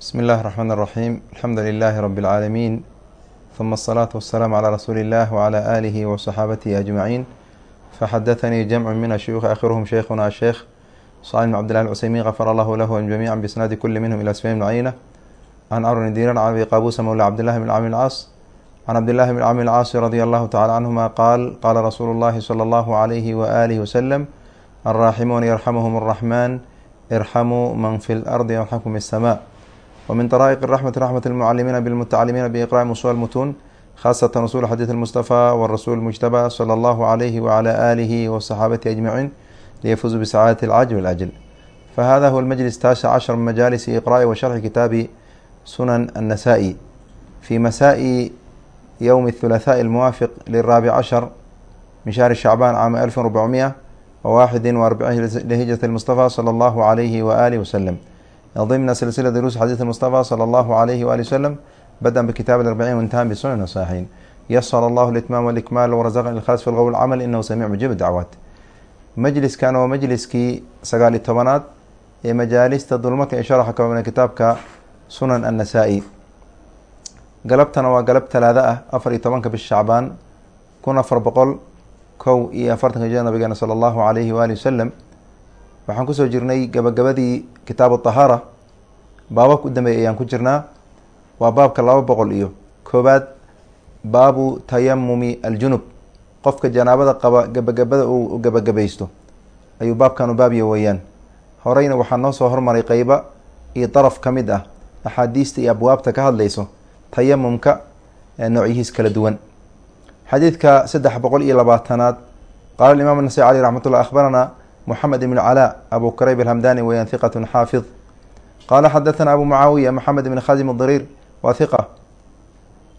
بsم الlh الرحمن الرحيم الحمdu للh رب العاalمين ثم الصلاة والسلام على رsuuل الlh وعلى آله وصحاaبته أجمعين فxdثnي جمع من الشhyوخ آخرهم شhيkhنا الشhيخ صالح بن عبد الله العسيمين غفر الله lh جميعا بإسناaد كل منهم إلى سفyان بن عينة عن أر بن dيrان عن أbي qاbوس mولى عبد الله بن cمر الcاص عن عبد الله بن cمر الcاaص رضي الله تعالى عنهma qال qاla رsuuل الlhi صلى الله عليه وآله وسلم الراحمون يرحمهم الرحمن ارحموا mن في الأرض يرحمكم السماء ومن طرائق الرحمة رحمة المعلمين بالمتعلمين بإقراء وصول المتون خاصة رسول حديث المصطفى والرسول المجتبى صلى الله عليه وعلى آله وصحابته أجمعين ليفوزوا بسعادة العجل والأجل فهذا هو المجلس التاسع عشر من مجالس إقراء وشرح كتاب سنن النسائي في مساء يوم الثلاثاء الموافق للرابع عشر من شهر شعبان عام ألف وربعمائة وواحد وأربعين لهجرة المصطفى صلى الله عليه وآله وسلم ضمن سلسلة دروس حديث المصطفى صلى الله عليه وآله وسلم بدأ بكتاب الأربعين وانتهى بسنن الصحيحين يسر الله الإتمام والإكمال ورزقني الخاص في القول والعمل إنه سميع مجيب الدعوات majliskan waa majliskii sagaal iyo tobanaad ee majaalista dulmarka ee sharaxa kaban kitaabka sunan annasa-i galabtana waa galab talaada ah afar iyo tobanka bisha shacbaan kun afar boqol kow iyo afartanka jir nabigeena sala allahu alayhi waali wasalam waxaan ku soo jirnay gabagabadii kitaabu tahaara. Baababka u dambeeyay ayaan ku jirnaa. Waa baabka laba boqol iyo koobaad baabu tayamumi aljunub. Qofka janaabada qaba gabagabada uu gabagabaysto ayuu baabkanu baabya weeyaan horeyna waxaa noo soo hormaray qeyba iyo daraf ka mid ah axaadiista iyo abwaabta ka hadlayso tayamumka noocyihiis kala duwan. Xadiidka saddex boqol iyo labaatanaad. Qaala imaam nasai aleyh raxmat ullah mxamed ibn calaa abu kurayb alhamdani weyaan hiqat xaafid qaala xadathana abu mucaawiya maxamed ibn khazim dariir waa hiqa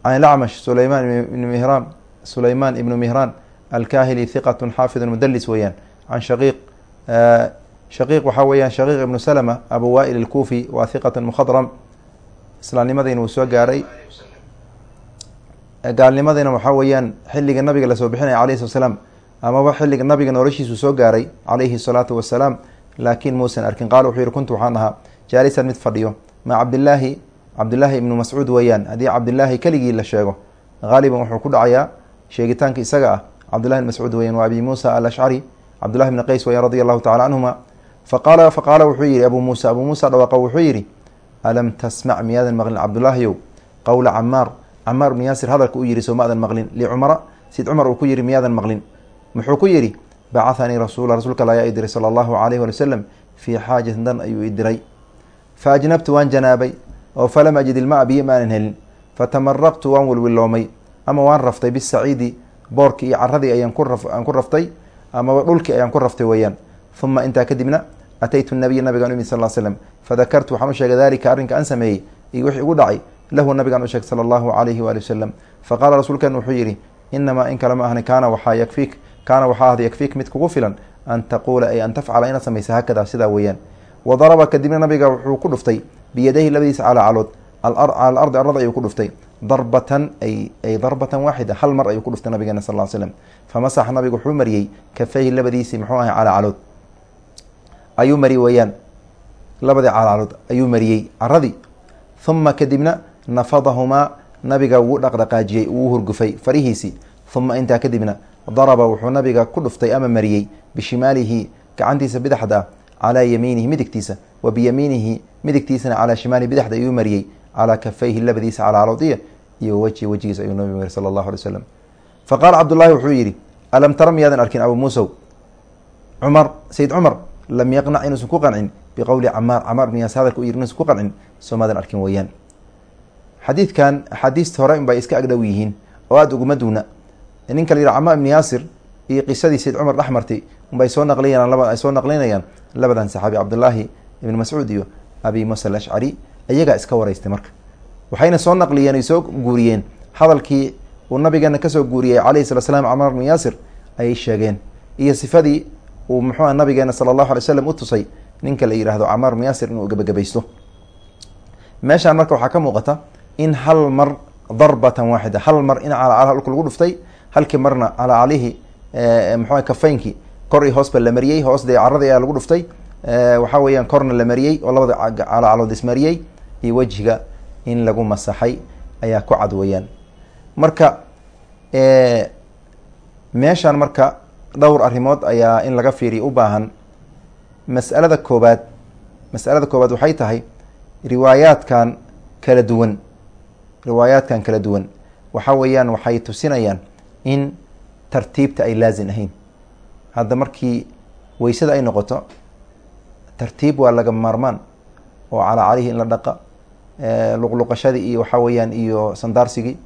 can lacmash sulayman ibn mihraan sulayman ibnu mihraan alkahili hiqat xaafid mudalis weeyaan can shaqiiq shaqiiq waxaa weeyaan shaqiiq ibnu salma abu wail alkufi waa hiqat mukhadram. Islaamnimadayna wuu soo gaaray. Gaalnimadayna waxaa weeyaan xilliga nabiga la soo bixinaya alayh slat slaam amaba xilliga nabiga noloshiisu soo gaaray calayhi salaatu wasalaam laakiin muusan arkin. Qaala wuxuu yihi kuntu waxaan ahaa jaalisan mid fadhiyo maa cabdillaahi cabdillaahi ibnu mascuud weeyaan. Haddii cabdillaahi keligii la sheego haaliban wuxuu ku dhacayaa sheegitaanka isaga ah. Cabdillahi bn mascuud weyan waa abi muusa alashcari cabdillahi bni qays weyan radi allahu tacala canhuma faqaala faqaala wuxuu yihi abuu muusa abuu muusa dhawaaqa wuxuu yidhi alam tasmac miyaadan maqlin? Cabdullaahiyow qowla camaar camaar ibnu yaasir hadalka u yihi soo maadan maqlin? Licumara sid cumar uu ku yihi miyaadan maqlin muxuu ku yidhi bacahanii rasuula rasuulka alla ayaa idiray sala allahu alayh wali wasalam fii xaajatin dan ayuu idiray fa ajnabtu waan janaabay oo falam ajid ilmaa biyo maanan helin. Fatamaraqtu waan wilwiloomay ama waan raftay bisaciidi boorkii iyo caradii ayaan ku raftay amaba dhulkii ayaan ku raftay weeyaan. Uma intaa kadibna ataytu nabiya nabigaan umi sal slam fadakartu waxaan u sheegay dalika arrinka aan sameeyey iyo wixii ugu dhacay lahu nabigaan u sheegay sala allahu alayhi waali wasalam faqaala rasuulkan wuxuu yidhi inamaa in kale ma ahni kaana waxaa yakfiik kaana waxaa ahda yakfiik mid kugu filan an taquula ay an tafcala inaad samaysa haakadaa sidaa weeyaan. Wa daraba kadibna nabiga wuxuu ku dhuftay biyadayhi labadiisa calaa calood cala ardi arada ayuu ku dhuftay darbatan ay darbatan waaxida hal mar ayuu ku dhuftay nabigeena sal l slam famasaxa nabigu wuxuu mariyey kafayhi labadiisii muxuu ahay calaa calood. Ayuu mariyey weeyaan labadii calacalood ayuu mariyey caradii huma kadibna nafadahumaa nabiga wuu dhaqdhaqaajiyey wuu hurgufay farihiisii huma intaa kadibna daraba wuxuu nabiga ku dhuftay ama mariyey bishimaalihi gacantiisa bidaxda calaa yamiinihi midigtiisa wa biyamiinihi midigtiisana calaa shimaalihi bidaxda ayuu mariyey calaa kafayhi labadiisa calaalodiya iyo weji wejigiisa ayuu nabigu mari sala allahu alay slam fa qaala cabdullaahi wuxuu yidhi alam tara miyaadan arkin abuu muusow? Cumar sayid cumar lam yaqnac inuusan ku qancin. Biqowli camaar camaar ibn yaas hadalka u yiri inuusan ku qancin soo arkin weeyaan. Xadiidkan axaadiista hore unbay iska agdhow yihiin oo aada uguma duuna ninka la yidhaha camaar ibni yaasir iyo qisadii sayd cumar dhexmartay unbay soo naqlinayaan laba ay soo naqlinayaan labadan saxaabi cabdullaahi ibni mascuud iyo abi muusa alashcari iyagaa iska waraystay marka. Waxayna soo naqliyeen ay soo guuriyeen. Hadalkii uu nabigeena ka soo guuriyey calayhi sala slam camaar ibni yaasir ayay sheegeen. Iyo sifadii uu muxuua nabigeena sala allahu alay slam u tusay ninka la yidhaahdo camaar ibni yaasir inuu gebagabaysto meeshaan marka waxaa ka muuqata in hal mar darbatan waaxida hal mar in calacalaha dhulka lagu dhuftay halkii marna calacalihii muxua kafeynkii kor iyo hoosba la mariyey. Hoos dee caradii ayaa lagu dhuftay. Waxaa weeyaan korna la mariyey oo labada calacalood ismariyey iyo wejiga in lagu masaxay ayaa ku cad weeyaan. Marka meeshan marka dhowr arrimood ayaa in laga fiiriya u baahan. Mas'alada koobaad mas'alada koobaad waxay tahay riwaayaadkan kala duwan. Riwaayaadkan kala duwan. Waxa weeyaan waxay tusinayaan in tartiibta ay laazim ahayn. Hadda markii weysada ay noqoto tartiib waa laga maarmaan oo calaa calihi in la dhaqa luqluqashadii iyo waxaa weeyaan iyo sandaarsigii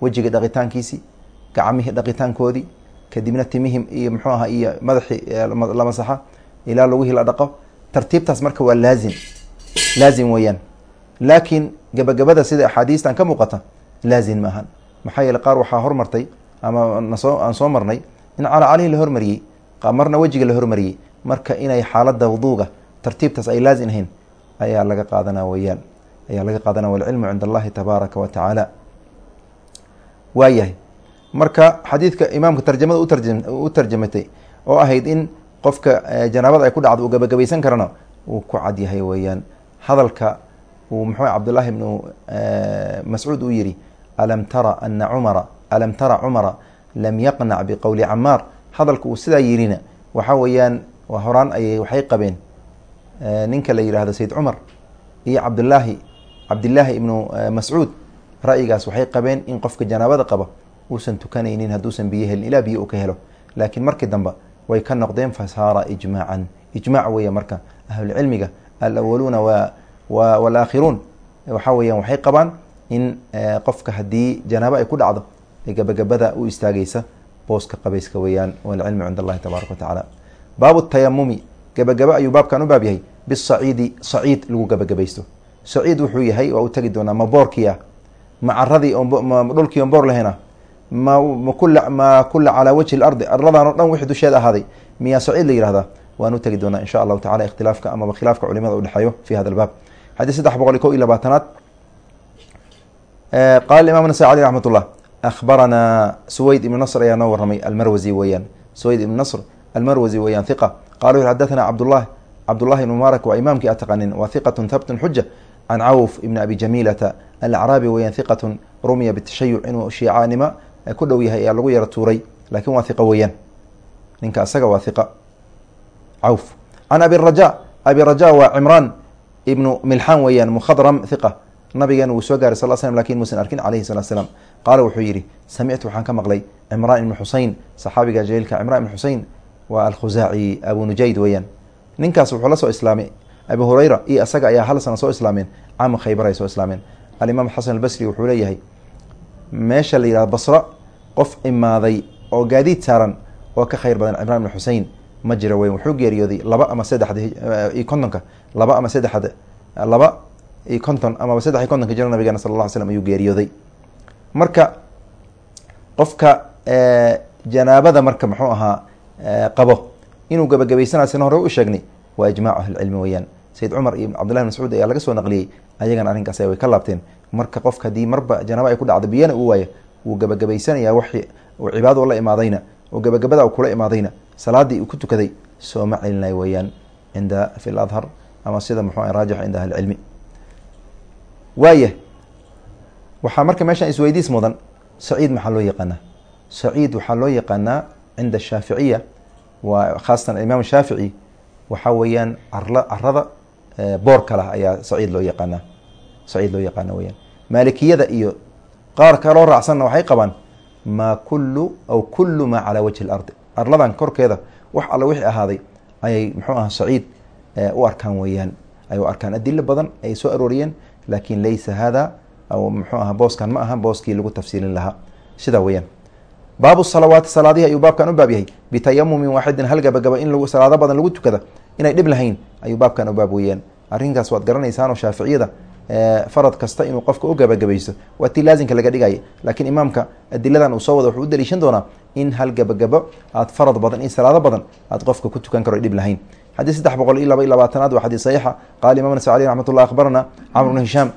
wejiga dhaqitaankiisii gacmihii dhaqitaankoodii kadibna timihim iyo muxuu aha iyo madaxii la masaxa ilaa lugihii la dhaqo tartiibtaas marka waa laazim. Laazim weeyaan. Laakiin gabagabada sida axaadiistan ka muuqata laazim ma ahan maxaa yeele qaar waxaa hormartay ama nasoo aan soo marnay in calaa calihi la hormariyey marna wejiga la hormariyey marka inay xaalada wuduuga tartiibtaas ay laazim ahayn ayaa laga qaadana weyaan ayaa laga qaadana walcilmu cind allahi tabaaraka wa tacaala. Waayahay marka xadiidka imaamka tarjamada u tarjamatay oo ahayd in qofka janaabada ay ku dhacdo uu gabagabaysan karana uu ku cad yahay weeyaan. Hadalka uu muxuu cabdullaahi ibnu mascuud uu yihi alam tara ana cumara alam tara cumara lam yaqnac biqowli camaar hadalka uu sidaa yirina. Waxa weeyaan horaan ayay waxay qabeen. Ninka la yihahdo sayid cumar iyo cabdulaahi cabdillaahi ibnu mascuud. Ra'yigaas waxay qabeen in qofka janaabada qaba uusan tukanaynin hadduusan biyo helin ilaa biyo uu ka helo. Laakiin markii dambe way ka noqdeen fasaara ijmaacan. Ijmaac weeye marka ahlulcilmiga alawaluuna wa walaakhiruun waxa weeyaan waxay qabaan in qofka haddii janaabo ay ku dhacdo gabagabada u istaagaysa booska qabayska weeyaan walcilmu cind allahi tabaaraka wa tacaala. Baabu tayamumi gabagaba ayuu baabkan u baab yahay bisaciidi saciid lagu gabagabaysto. Saciid wuxuu yahay waa u tegi doonaa ma boorkii ah ma caradii dhulkii on boor lahayna ma ma calaa wajhi lardi arladan oo dhan wixii dusheeda ahaaday. Miyaa saciid la yihahdaa waan u tegi doonaa insha allahu tacala ikhtilaafka amaba khilaafka culimada udhexeeyo fi hada albaab. Xadiis saddex boqol iyo ko iyo labaatanaad. Qaala imam nasai aleyh raxmat ullah akhbaranaa suweyd ibnu nasr ayaa noo warramay almarwazi weeyaan suweyd ibnu nasr almarwazi weeyaan hiqa qala wuxu xadathana cabdullah cabdullahi ibn mubaarak waa imaamkii ataqanin waa hiqatun habtun xuja can cawf ibni abi jamiilata alacraabi weeyaan hiqatun rumiya bitashayuc inuu shiicanimo ku dhow yahay ayaa lagu yaro tuuray laakiin waa hiqa weeyaan ninka asaga waa hiqa cawf can abi raja abi raja waa cimraan ibnu milxaan weeyaan mukhadram hiqa nabigeena wuu soo gaaray sal slm laakiin muusan arkin calayhi salatu slam qaala wuxuu yidhi samictu waxaan ka maqlay cimraan ibnu xusein saxaabiga jaliilka cimraan ibnu xusein waa alkhusaaci abu nujayd weeyaan. Ninkaas wuxuu la soo islaamay. Abu hurayra iyo asaga ayaa hal sana soo islaameen. Caama khaybar ay soo islaameen. Alimaam xasan albasri wuxuu leeyahay meesha la yihahdo basro qof imaaday oo gaadiid saaran oo ka khayr badan cimraan ibnu xusein ma jiro weyn. Wuxuu geeriyooday laba ama saddexda iyo kontonka laba ama saddexda laba iyo konton amaba saddex iyo kontonka jiro nabigeena sala alla ly slam ayuu geeriyooday. Marka qofka janaabada marka muxuu ahaa qabo inuu gabagabaysanayo sina hore u sheegnay waa ijmaacu ahlicilmi weeyaan. Sayid cumar iyo cabdullahi mascuud ayaa laga soo naqliyey ayagana arrinkaas way ka laabteen. Marka qofka haddii marba janaabo ay ku dhacdo biyana uu waayo wuu gabagabaysanayaa wixii uu cibaado la imaadayna oo gabagabada kula imaadayna salaadii uu ku tukaday sooma celinayo weeyaan cinda fi ladhar ama sida muxuu raajix cinda ahlicilmi waaya waxaa marka meeshaan isweydiis mudan saciid maxaa loo yaqaanaa? Saciid waxaa loo yaqaanaa cinda ashaaficiya waa khaasatan imaam shaafici waxaa weeyaan carla carada boorka lah ayaa saciid loo yaqaanaa. Saciid loo yaqaana weyaan maalikiyada iyo qaar kaloo raacsanna waxay qabaan maa kullu aw kullu maa calaa wajhi lardi arladan korkeeda wax alla wixii ahaaday ayay muxuu aha saciid u arkaan weeyaan. Ay u arkaan. Adilo badan ay soo arooriyeen laakin laysa hada muxuu aha booskan ma aha booskii lagu tafsiilin lahaa. Sidaa weeyaan. Baabu salawaati salaadihi ayuu baabkan u baab yahay. Bitayamumin waaxidin hal gabagaba in lagu salaado badan lagu tukada inay dhib lahayn ayuu baabkan u baab weeyaan. Arrinkaas waad garanaysaanoo shaaficiyada farad kasta inuu qofka u gabagabaysto waa tii laasimka laga dhigaya laakiin imaamka adiladan uu soo wada wuxuu u daliishan doonaa in hal gabagabo aad farad badan in salaado badan aad qofka ku tukan karo dhib lahayn xadiis saddex boqol iyo laba iyo labaatanaad waa xadiis saxiixa. Qaala imam nas aleyh raxmat ullah ibnu hishaam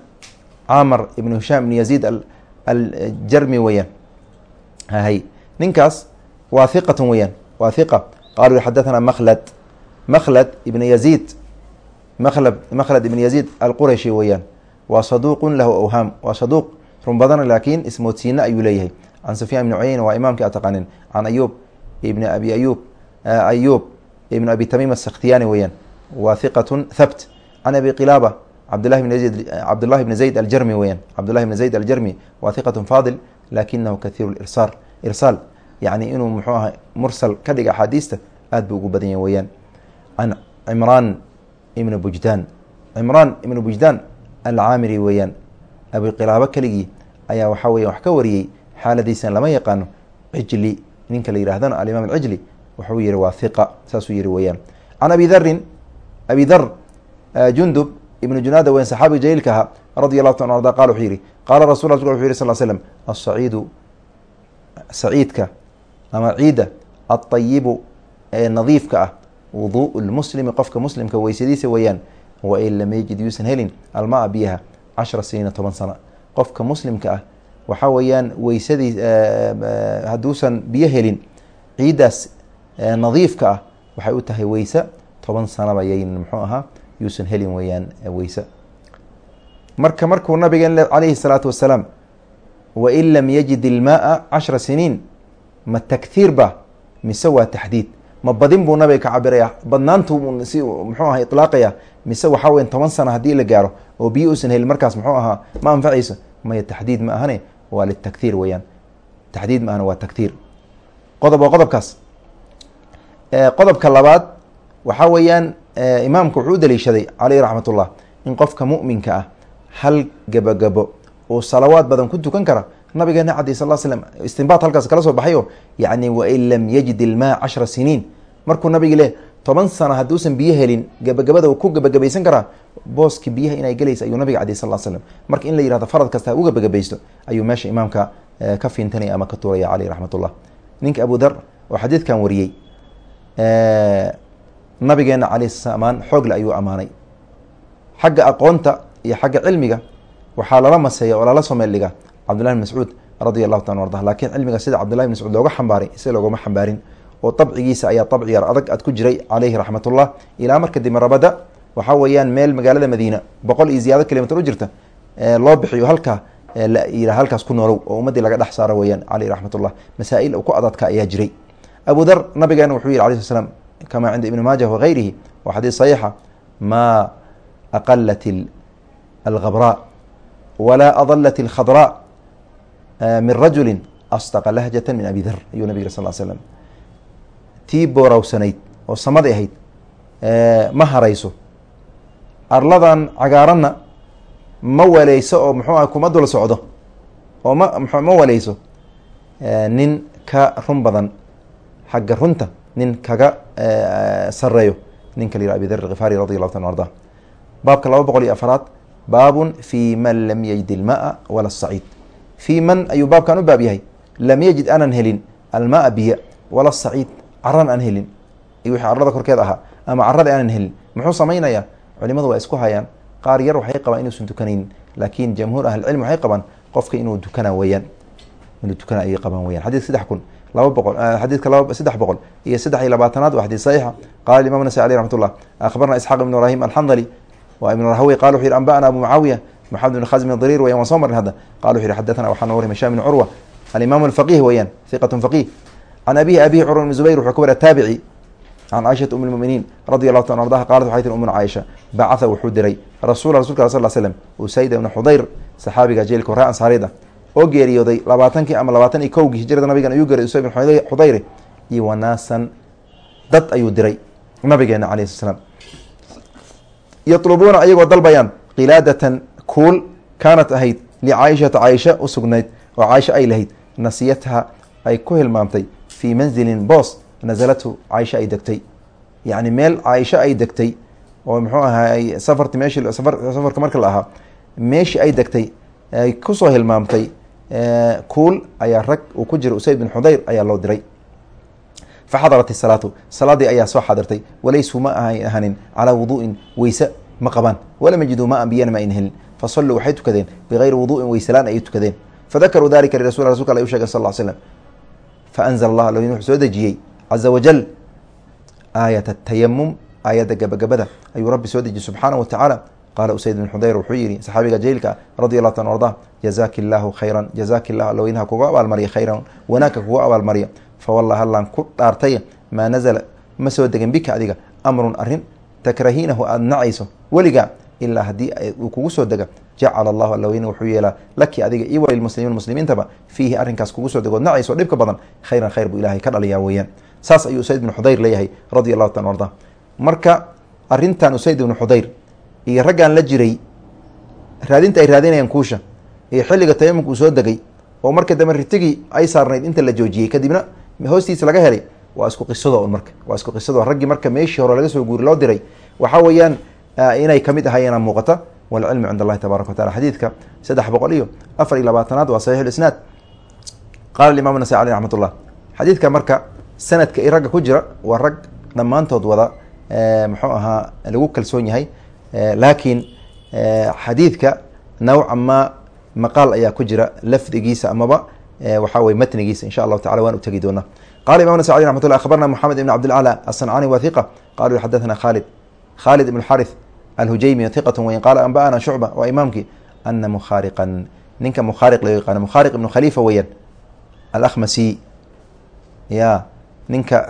camar ibnu hishaam ibn yaziid aljarmi weeyaan. Hay. Ninkaas waa hiqatun weeyaan waa hiqa qalu xadathana makhlad. Makhlad ibn yaziid makhlad makhlad ibn yaziid alqurashi weeyaan. Waa saduuqun lahu awhaam waa saduuq run badan laakiin ismoodsiina ayuu leeyahay. Can sufyaan ibni cuyeyna waa imaamkii a can ayuub ibni abi ayuub ayuub ibn abi tamiim asakhtiyaani weeyaan waa hiqatun thabt. Can abi qilaaba cabdulahi bn zayd cabdullahi bni zayd aljarmi weeyaan cabdullahi bni zayd aljarmi waa hiqatun faadil lakinahu kathiiru lirsaal irsaal yacni inuu muxuu aha mursal ka dhiga axaadiista aad buu ugu badan yahy weeyaan can cimraan ibni bujdaan cimraan ibni bujdaan alcaamiri weeyaan abi qilaabo keligii ayaa waxaa weya wax ka wariyey xaaladiisan lama yaqaano cijli ninka la yidhahdana alimaam alcijli wuxuu yihi waa hiqa saasuu yihi weeyaan. Can abi darin abi dar jundub ibnu junaada weyan saxaabiga jaliilka ahaa radi allahu ta arda qala wuxuu yihi qaala rasul wuxu yiri sal slm asaciidu saciidka ama ciidda alطayibu ee nadiifka ah wuduءu lmuslimi qofka muslimka weysadiisa weeyaan wain lam yajid yuusan helin almaa biyaha cashra siniina toban sano qofka muslimka ah waxaa weeyaan weysadii hadduusan biyo helin ciiddaas nadiifka ah waxay u tahay weyse toban sanaba yayn muxuu ahaa? Yuusan helin weeyaan weyse marka markuu nabigeen calayhi الsalaatu wasalaam wain lam yajid ilmaaa cashra siniin ma takhiir ba? Mise waa taxdiid? Ma badin buu nabiga ka cabiraya badnaantu si muxuu aha ilaaqaya mise waxaa weya toban sana haddii la gaaro oo biyo uusan helin markaas muxuu ahaa? Ma anfacayso? Maya taxdiid ma ahane? Waa litakhiir weeyaan. Taxdiid ma ahane waa takhiir qodob waa qodobkaas qodobka labaad waxaa weeyaan imaamku wuxuu u daliishaday caleyh raxmat ullah in qofka mu'minka ah hal gebagabo uu salawaad badan ku tukan kara nabigeena cadi sal l slm istinbaat halkaas kala soo baxayo yacni wain lam yajid ilmaa cashra siniin. Markuu nabigi leh toban sano hadduusan biyo helin gebagabada uu ku gebagabaysan karaa booski biyaha inay gelaysa ayuu nabiga cadi sal slm marka in la yihahdo farad kasta u gebagabaysto ayuu meesha imaamka ka fiintanaya ama ka tuuraya caleyh raxmat ullah ninka abu dar oo xadiidkan wariyey nabigeena caleyh sl amaan xoogle ayuu ammaanay xagga aqoonta iyo xagga cilmiga waxaa lala maseeya oo lala soo meel dhiga cabdullahi bn mascuud radi allahu taala arda laakiin cilmiga sida cabdullahi bn mascuud looga xambaaray sida loogama xambaarin oo dabcigiisa ayaa dabci yar adag ad ku jiray caleyhi raxmatullah ilaa marka dib rabada weeyaan meel magaalada madiina boqol iyo ziyaado kilomitr u jirta loo bixiyo halkaa halkaas ku noolow oo ummadii laga dhex saaro weyaan caleyh raxmatullah masaa-il ku adadka ayaa jiray abu dar nabigeena wuxuu yihi alay sl slam kama cinda ibni maajah wagayrihi waa xadiis saxiixa maa aqalat alghabraa walaa adalat alkhadraa min rajuli asdaqa lahjata min abi dar ayuu nabig sal slam tii boorawsanayd oo samada ahayd ma harayso. Arladan cagaaranna ma waleyso oo muxuu ah kuma dul socdo oo ma ma waleyso nin ka run badan xagga runta nin kaga sareeyo ninka la yihah abi dar alkhifaari radi allahu ta arda baabka laba boqol iyo afaraad baabun fi man lam yajid ilmaa wala saciid fii man ayuu baabkan u baab yahay lam yajid aanan helin almaa biya wala saciid caran aan helin iyo carada korkeed ahaa ama carada aanan helin muxuu samaynayaa culimadu waa isku hayaan qaar yar waxay qabaan inuusan tukanaynin laakiin jamhuur ahlicilm waxay qabaan qofka inuu dukana weeyaan inuu dukana ayay qabaan weyan xadidka saddex kun laba boqol xadiidka laba saddex boqol iyo saddex iyo labaatanaad waa xadiis saxiixa. Qala imam nasai aleyh raxmat ullah akhbarna isxaaq ibn ibrahim alxandali waa ibn rahawey qala wuxu yihi anba'na abu mucaawiya maxamed bin khazm dariir weyan waan soo marnay hadda. Qala wuxu yihi xadathana waxaa noo wariyay hisham bin curwa alimaam alfaqih weeyaan hiqatun faqih can abihi abihi curwa ibn zubayr wuxuu ka wariya taabici can caaishata um lmuminiin radi allahu ta ardaha qalat waxay tir umuna caaisha bacatha wuxuu diray rasuula rasulka al sal slm usayd ibna xudayr saxaabiga jeelka horre ansaarida oo geeriyooday labaatankii ama labaatan iyo kowgii hijrada nabigan ayuu geeray usayd ibn xudayre iyo wanaasan dad ayuu diray nabigeena alayh sl yatlubuuna ayagoo dalbayaan qilaadatan kuul kaanat ahayd licaaishata caaisha u sugnayd oo caaisha ay lahayd nasiyatha ay ku hilmaamtay fii manzilin boos nasalathu caaisha ay degtay. Yacni meel caaisha ay degtay oo muxuu ahaa safarti meeshii safarka marka la ahaa meeshii ay degtay ay ku soo hilmaamtay kuul ayaa rag uu ku jira usayd bin xudayr ayaa loo diray. Faxadarat isalaatu salaadii ayaa soo xadirtay walaysuu ma ahanin calaa wuduu'in weyse ma qabaan. Walam yajiduu ma an biyana ma ayn helin. Fasalluu waxay tukadeen bigayri wuduu'in weyselaan ayay tukadeen. Fadakaruu dalika lirasul rasulka alla u shegay sal slam faanzla allah alin wuxuu soo dejiyey. Caza wajal aayat atayamum aayadda gabagabada. Ayuu rabbi soo dejiyey subxaana wa qaala usayd bin xudayr wuxuu yihi saxaabiga jailka radi allahu ta arda jazaki illaahu khayran jazaki llah alweynaha kuga abaalmariya khayran wanaagka kuga abaalmariya fa wallahi allaan ku dhaartay maa nazala ma soo degin bika adiga amrun arrin takrahiinahu aada nacayso weligaa ilaa haddii uu kugu soo dega jacala allahu allaweyne wuxuu yeelaa laki adiga iyo walilmuslimiin muslimiintaba fiihi arrinkaas kugu soo degood nacayso dhibka badan khayran khayr buu ilahay ka dhaliyaa weeyaan saas ayuu usayd ibnu xudayr leeyahay radi allahu ta arda marka arrintan usayd ibnu xudayr iyo raggaan la jiray raadinta ay raadinayaan kuusha iyo xilliga tayamumka uu soo degay oo marka dambe ritigii ay saarnayd inta la joojiyey. Kadibna hoostiisa laga helay waa isku qisado un marka waa isku qisado. Raggii marka meeshii hore laga soo guuri loo diray waxaa weeyaan inay ka mid ahayeena muuqata walcilmu cind allahi tabaraka watacala xadiidka saddex boqol iyo afar iyo labaatanaad waa saxiix lisnaad qala imam nasai aleh raxmat xadiidka marka sanadka i ragga ku jira waa rag dhammaantood wada muxuu ahaa lagu kalsoon yahay laakiin xadiidka nawca ma maqaal ayaa ku jira lafdigiisa amaba waxaa weye matnigiisa insha allahu tacala waan u doonaa. Qala imam nasai aleh raxmat ullah akhbarna moxamed ibn cabdilcla aلsancani wa hiqa xadathna khalid khalid ibn xarith alhujaymi hiqat wain qaala anba'ana shucba waa imaamkii ana mukhaariqan ninka mukhaariq laga yaqaano mukhaariq ibnu khalifa weeyaan alahmasi ya ninka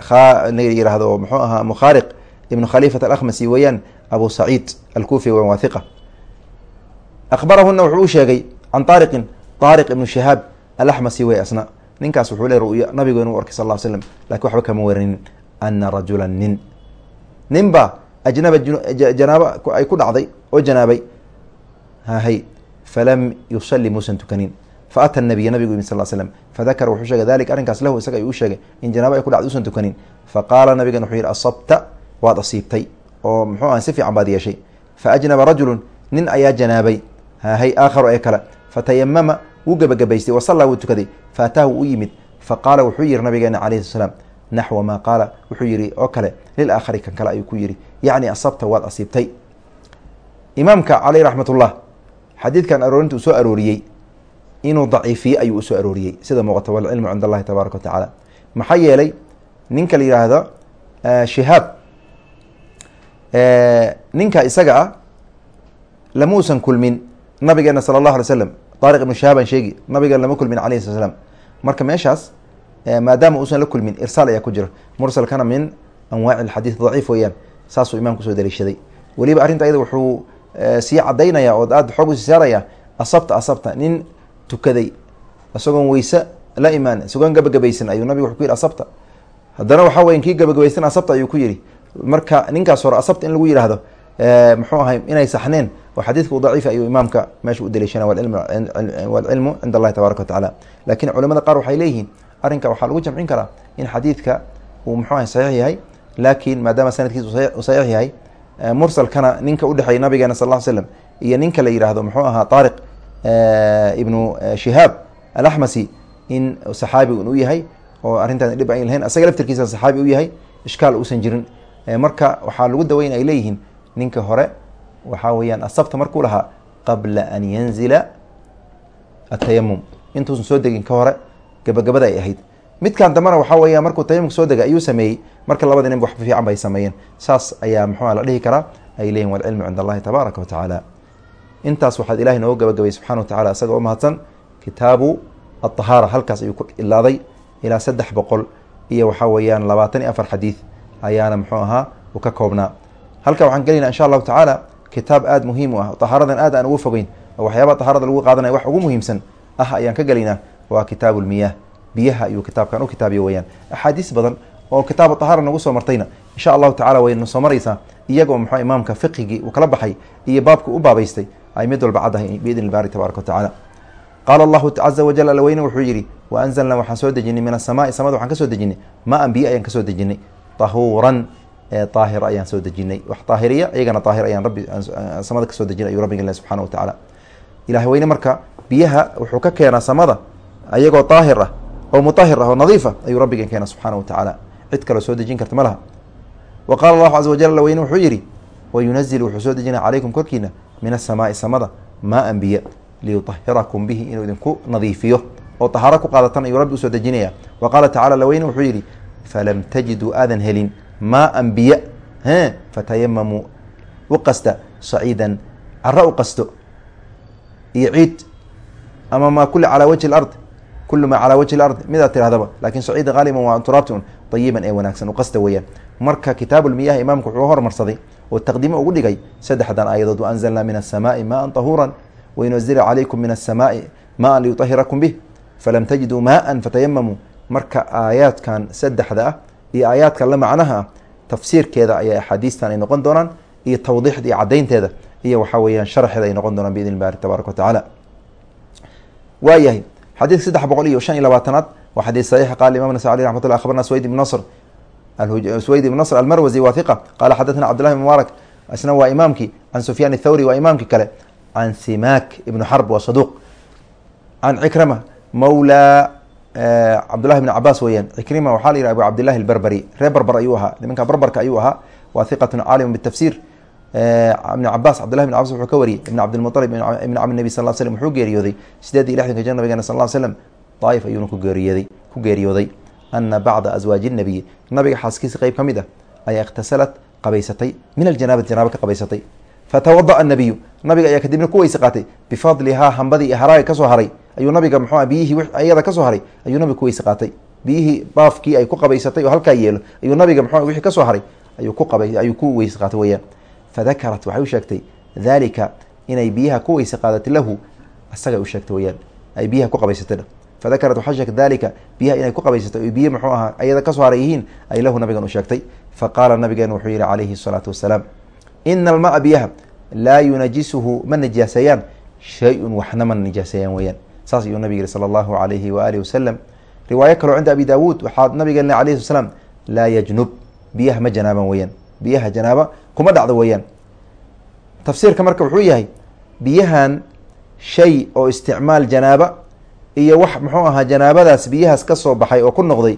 la yihahdo ahaa mukhaariq ibnu khalifat alahmasi weeyaan abu saciid alkufi weyan waa hiqa akhbarahuna wuxuu u sheegay can taariqin taariq ibnu shihaab alaxmasi wey asna. Ninkaas wuxuu le ru'ya nabigu inuu arkay sal l slam laakiin waxba kama warinin ana rajula nin. Nin ba ajnaba janaaba ay ku dhacday oo janaabay. Hahay falam yusali muusan tukanin. Faata nabiya nabigu yimid sal slm fadakara wuxuu sheegay dalika arrinkaas lahu isaga ayuu u sheegay. In janaaba ay ku dhacday usan tukanin. Faqaala nabigan wuxuu yihi asabta? Waad asiibtay oo muxuu aha si fiican baad yeeshay. Faajnaba rajulun nin ayaa janaabay. Hahay aakharu ee kale. Fatayamama wuu gebagabaystay wasallaa wuu tukaday. Faataahu u yimid. Faqaala wuxuu yihi nabigeena calayhi salaam naxwa maa qaala. Wuxuu yihi oo kale lilaakhari kan kale ayuu ku yihi yacni asabta waad asiibtay. Imaamka caleyh raxmat ullah xadiidkan aroorinta uu soo arooriyey inuu daciifiye ayuu u soo arooriyey. Sida muuqata walcilmu cind allahi tabaaraka wa tacaala. Maxaa yeelay ninka la yihaahdo shihaab ninka isaga ah lamuusan kulmin nabigeena sala allahu alay slam taariq ibnu shihaab aan sheegi nabigeena lama kulmin alayhi sala slam marka meeshaas maadaama uusan la kulmin irsaal ayaa ku jira. Mursalkana min anwaaci alxadiid daciif weeyaan saasuu imaamku soo daliishaday weliba arrinta ayada wuxuu sii cadaynaya oo aada xoog usi saaraya asabta asabta nin tukaday isagoon weyse la imaan isagoon gabagabaysan ayuu nabigu wuxuu ku yihi asabta. Haddana waxaa weya kii gabagabaysan asabta ayuu ku yihi marka ninkaas hore asabta in lagu yihahdo muxuu ahay inay saxneen oo xadiidku daciif ayuu imaamka meesha u daliishana walcilmu cind allahi tabaraka wa tacaala. Lakin culamada qaar waxay leeyihiin arrinka waxaa lagu jamcin karaa in xadiidka uu muxuu ahay saxiix yahay. Laakiin maadaama sanadkiisa u saxiix yahay mursalkana ninka udhexeeya nabigeena sal ll slam iyo ninka la yihahdo muxuu ahaa taariq ibnu shihaab alaxmasi in saxaabi u yahay oo arrintaan dhib ayn lahayn asaga laftirkiisa saxaabi u yahay ishkaal uusan jirin marka waxaa lagu daweyn ay leeyihiin ninka hore waxaa weeyaan asabta markuu lahaa qabla an yanzila atayamum intuusan soo degin ka hore gabagabada ay ahayd. Midkan dambena waxaa weeya markuu tayamumka soo degay ayuu sameeyey. Marka labada nin wax fiican bay sameeyeen. Saas ayaa muxuua la dhihi karaa ay leeyihiin walcilmu cind allahi tabaaraka wa intaas waxaad ilahay nooga gabagabay subxana wa tacala isaga oo mahadsan kitaabu aطahaara halkaas ayuu ku ilaaday ilaa saddex boqol. Iyo waxaa weeyaan labaatan iyo afar xadiid ayaana muxuu ahaa uu ka koobnaa. Halka waxaan gelinaa insha allahu tacaala kitaab aada muhiim u ah tahaaradan aad aan ugu fogeyn oo waxyaabaa tahaarada lagu qaadanaya wax ugu muhiimsan ah ayaan ka gelaynaa waa kitaabu lmiyah biyaha ayuu kitaabkan u kitaabiyo weyaan axaadiis badan oo kitaabu tahaara nagu soo martayna insha allahu tacala wayna soo maraysaa iyagoo muxuu imaamka fiqigii uu kala baxay iyo baabkii u baabaystay ay mid walba caddahay biidn ilbaari tabaaraka wa tacala qaala allahu caza wajal alweyne wuxuu yidhi wa anzalnaa waxaan soo dejinay min asamaai samada waxaan ka soo dejinay maan biyo ayaan ka soo dejinay tahuuran daahir ayaan soo dejinay wax daahiriya iyagana daahir ayaan rabbi samada ka soo dejinay ayuu rabbiga subxana wa tacaala ilahay weyne marka biyaha wuxuu ka keenaa samada ayagoo daahir ah oo mutahir ah oo nadiifa ayuu rabbigan keena subxaana wa tacaala cid kaloo soo dejin karta ma wa qaala allahu caza wajal alla weyne wuxuu yidhi wa yunazil wuxuu soo dejinaya calaykum korkiina min asamaai samada maa biyo liyutahirakum bihi inuu idinku nadiifiyo oo tahaaro ku qaadatan ayuu rabbi u soo dejinaya wa qaala tacala alla weyne wuxuu yidhi falam tajiduu aadan helin maa an biyo he fatayamamuu u qasta saciidan cara u qasto iyo ciid ama ma kuli calaa wajhi lard kulu maa calaa wajhi lard midaad tirahdaba laakiin saciida haaliban waa turaabti un dayiban ee wanaagsan uqasta weeyaan marka kitaabuulmiyaha imaamku wuxuu hormarsaday oo taqdiimo ugu dhigay saddexdan aayadood waanzalnaa min asamaai maan tahuuran waynazila calaykum min asamaai maan liyutahirakum bih falam tajiduu maaan fatayamamuu marka aayaadkan saddexda ah iyo aayaadka la macnaha ah tafsiirkeeda ayaa axaadiistan ay noqon doonaan iyo tawdiixda iyo caddaynteeda iyo waxaa weeyaan sharaxeeda ay noqon doonaan biidn illahi tabaaraka wa tacaala. Waayahay xadiidka saddex boqol iyo shan iyo labaatanaad waa xadiid saxiix qaala imam nasa alي raxmat llah akhbarna swayd ibn nasr swayd ibn nasr almarwazi wa hiqa qala xadathna cabdullahi bn mubaarak isna waa imaamkii can sufyaan athawri waa imaamkii kale can simak ibnu xarb wa saduq can cikrama mawla cabdullahi bn cabaas weeyaan. Cikrima waxaa la yidhah abu cabdillahi alberberi reer berber ayuu ahaa. Nimanka berberka ayuu ahaa. Waa hiqatun caalimu bitafsir ibn cabaas cabdillahi bn cabas wuxuu ka wariyey. Ibn cabdilmualib ibn cami sal slm wuxuu geeriyooday. Sideed iyo lixdanka jir nabigeena sal l slam daaif ayuuna ku geeriyooday ku geeriyooday. Ana bacda aswaaji nabiyi nabiga xaaskiisa qeyb ka mid ah ayaa ikhtasalat qabaysatay. Min aljanaabati janaaba ka qabaysatay fatawada'a nabiyu nabiga ayaa kadibna ku weyse qaatay bifadlihaa hambadii iyo haraaga ka soo haray. Ayuu nabiga muxuu biyihii iyada ka soo haray ayuu nabiga ku qaatay. Biyihii baafkii ay ku qabaysatay oo halkaa yeelo ayuu nabiga mxu wixii ka soo haray ayuu ku qaba ayuu ku weyse qaatay weyaan fadakarat waxay u sheegtay dalika inay biyaha ku weyse qaadatay lahu asagay u sheegtay weyaan ay biyaha ku qabaysatay fadakarat waxay sheegtay dalika biyaha inay ku qabaysatay o biyo muxuu ahaa ayada ka soo haray yihiin ay lahu nabigan u sheegtay. Faqaala nabigeena wuxuu yihi calayhi الsalaatu wasalaam ina almaa biyaha laa yunajisuhu ma nijaaseeyaan shay-un waxna ma nijaaseeyaan weyaan saas ayuu nabig yihi salى allahu alayhi waalihi wasalam riwaayo kaloo cinda abi daawuud waxaa nabigeena alayhi sl slam laa yajnub biyaha ma janaaban weyaan biyaha janaaba kuma dhacdo weeyaan. Tafsiirka marka wuxuu yahay biyahan shay oo isticmaal janaaba iyo wax muxuu ahaa janaabadaas biyahaas ka soo baxay oo ku noqday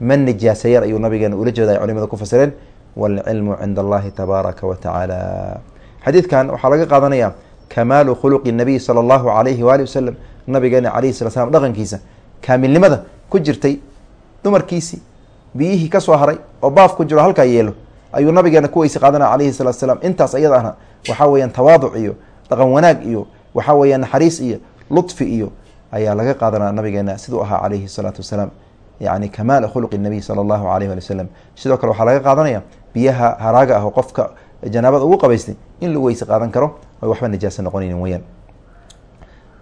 ma nijaaseeyaan ayuu nabigeena ula jeeda ay culimada ku fasireen waalcilmu cinda allahi tabaaraka wa tacaala xadiidkan waxaa laga qaadanaya kamaalu khuluqi nabiy sala allahu alayhi waali wasalam nabigeena alayhi sala slam dhaqankiisa kaamilnimada ku jirtay dumarkiisii biyihii ka soo haray oo baaf ku jiro halkaa yeelo ayuu nabigeena ku weyse qaadanaya alayhi salatu salaam intaas iyada ahna waxaa weeyaan tawaaduc iyo dhaqan wanaag iyo waxaa weeyaan naxariis iyo ludfi iyo ayaa laga qaadanaya nabigeena siduu ahaa calayhi salaatu wasalaam yani kamaala khuluqi nabiy sala allahu alayh wali wasalam sidoo kale waxaa laga qaadanaya biyaha haraaga ah oo qofka janaabada ugu qabaystay in lagu weyse qaadan karo oy waxba nijaasa noqonaynin weyaan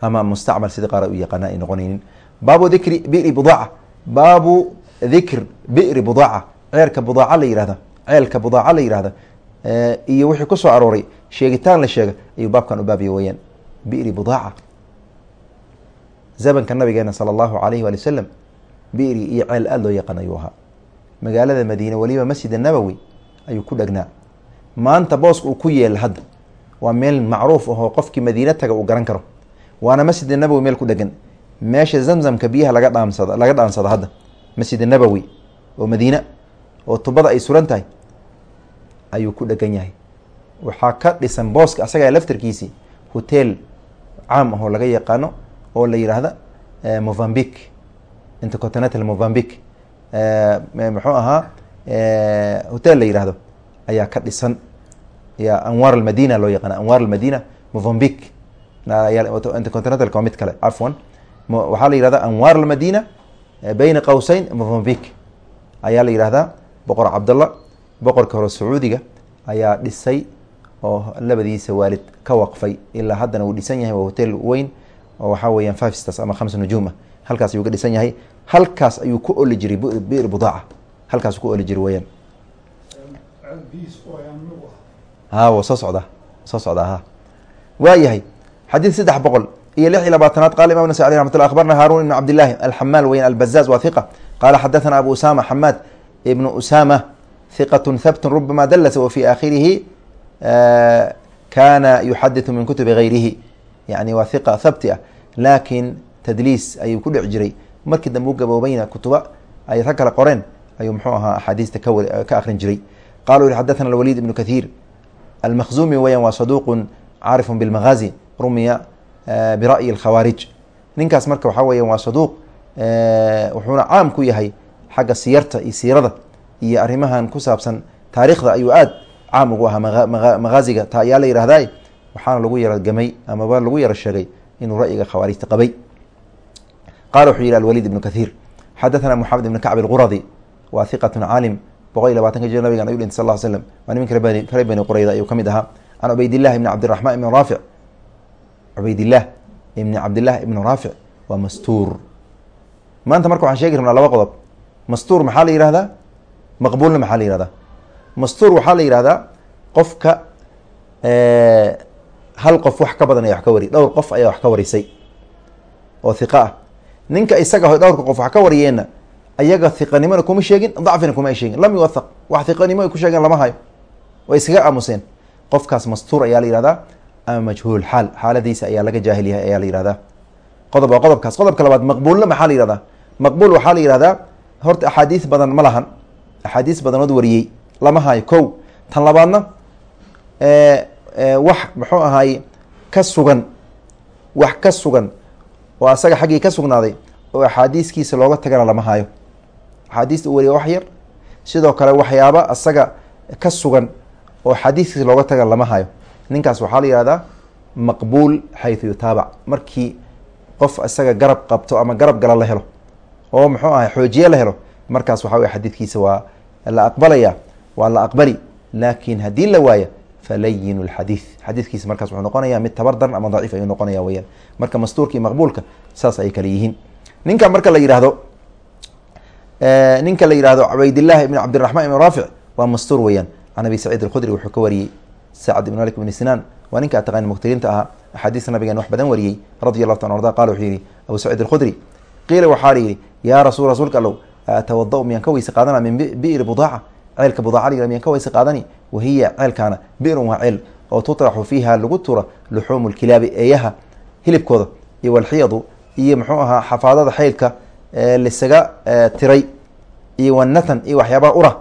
ama mustacmal sida qaar u yaqaana ay noqonaynin. Baabu dikri biri budaaca baabu dikr biri budaaca ceerka budaaca la yihahda ceelka budaaca la yihahda iyo wixii ku soo arooray sheegitaan la sheega ayuu baabkan u baabiya weyaan biri budaaca zamanka nabigeena sala allahu alayhi waali wasalam biri iyo ceel aada loo yaqaan ayuu ahaa. Magaalada madiine weliba masjid nabowi ayuu ku dhegnaa maanta booska uu ku yeela hadda waa meel macruuf ahoo qofkii madiine taga uu garan karo. Waana masjid nabowi meel ku dhegan meesha zamzamka biyaha laga dhaamsada laga dhaansado hadda. Masjid nabowi oo madiine oo tubada ay suran tahay ayuu ku dhegan yahay. Waxaa ka dhisan booska asagaa laftarkiisii hotel caam ahoo laga yaqaano oo la yidhaahda movambique intercontinental movambique muxuu ahaa hotel la yihahdo ayaa ka dhisan. Ya anwaar almadina loo yaqaana anwaar almadina movambique intercontinentalka waa mid kale cafwan waxaa la yihahda anwaar almadina beyna qowseyn movambique ayaa la yihahdaa boqor cabdallah boqorka hore sacuudiga. Ayaa dhisay oo labadiisa waalid ka waqfay. Ilaa haddana uu dhisan yahay waa hotel weyn oo waxaa weeyaan five stars ama khamsa nujuum halkaas ayuu ka dhisan yahay. Halkaas ayuu ku oli jiray bir budaaca halkaasuu ku oli jiray weyaan ha wa soo socdaa soo socdaa ha waa yahay xadiid saddex boqol iyo lix iyo labaatanaad qala imam nas alي ramat lla abarna haarun ibn cabd llahi alxamaal weyan albazaz wa hiqa qala xadathana abu usama xamaad ibnu usama hiqat habt rubama dalasa wa fi aakhirihi kana yuxadiثu min kutubi gayrihi yani waa hiqa ah laakin tadliis ayuu ku dhici jiray. Markii dambe u gaboobayna kutuba ay rag kale qoreen ayuu muxuu ahaa axaadiista ka akrin jiray. Qala u xadathana alwalid ibnu kathiir. Almakhzumi weyan waa saduqu caarifu bilmaghazi rumiya bira'yi alkhawaarij. Ninkaas marka waxaa weya waa saduuq wuxuuna caam ku yahay xagga siyarta iyo siirada iyo arrimahan ku saabsan taariikhda ayuu aad caam ugu ahaa maghaziga taa ayaa la yihahdaa waxaana lagu yara gamay amaba lagu yara sheegay inuu ra'yiga khawaarijta qabay. Qala wuxuu yihi alwaliid ibnu kathiir. Xadathana moxamed ibn kacb alquradi waa hiqatun caalim boqol iyo labatanka jir nabigan ayuu dhintay sal l slm waa niminka reer bani qurayda ayuu ka mid ahaa can cubaydillahi ibni cabdiraxmaan ibni raafic cubaydillaah ibni cabdillaah ibni raafic waa mastuur maanta marka waxaan sheegi rabnaa laba qodob mastuur maxaa la yihahdaa maqbuulna maxaa la yihahdaa mastuur waxaa la yihahdaa qofka hal qof wax ka badan aya wax ka wari dhowr qof ayaa wax ka warisay oo hiqa ah ninka isaga dhowrka qof wax ka wariyeenna ayaga hiqanimona kuma sheegin dacfina kuma sheegin. Lam yuwahaq wax hiqanimo ay ku sheegeen lama hayo. Way iskaga aamuseen. Qofkaas mastuur ayaa la yihahdaa ama majhuul xaal. Xaaladiisa ayaa laga jaahil yahay ayaa la yihahdaa qodob waa qodobkaas. Qodobka labaad maqbuulna maxaa la yihahdaa maqbuul waxaa la yihahdaa horta axaadiis badan ma lahan. Axaadiis badanood wariyey. Lama hayo. Kow tan labaadna wax muxuu ahaay ka sugan wax ka sugan oo asaga xaggii ka sugnaaday oo axaadiiskiisa looga tagana lama hayo axaadiista u wariya wax yar sidoo kale waxyaaba asaga ka sugan oo xadiiskiisa looga taga lama hayo. Ninkaas waxaa la yihahdaa maqbuul xaytu yutaabac. Markii qof isaga garab qabto ama garab gala la helo oo muxuu ahay xoojiye la helo markaas waxa wey xadiidkiisa waa la aqbalaya waa la aqbali. Laakin haddii la waayo falayin lxadiid xadiidkiisa markaas wuxuu noqonaya mid tabar daran ama daciif ayuu noqonaya weyaan marka mastuurka iyo maqbuulka saas ay kale yihiin. Ninka marka la yihahdo ninka la yihahdo cubaydillahi ibn cabdiraxmaan ibn raafic waa mastuur weyaan can abi saciid alkhudri wuxuu ka wariyey sacd ibn malik ibn sinaan waa ninka ataqani muktiriinta ahaa. Axaadiista nabigeen wax badan wariyey radi allahu ta arda qala wuxuu yihi abu saciid alkhudri qiila waxaa la yihi yaa rasul rasuulka allow atawada miyaan ka weyse qaadana min bi'ri budaaca ceelka budaaca la miyaan ka weyse qaadani? Wahiya ceelkaana bi'run waa ceel oo tutraxu fiiha lagu tura luxuumu lkilaabi eeyaha hilibkooda iyo walxiyadu iyo muxuu ahaa xafaadada xaydka lisaga tiray iyo wanatan iyo waxyaabaha ura.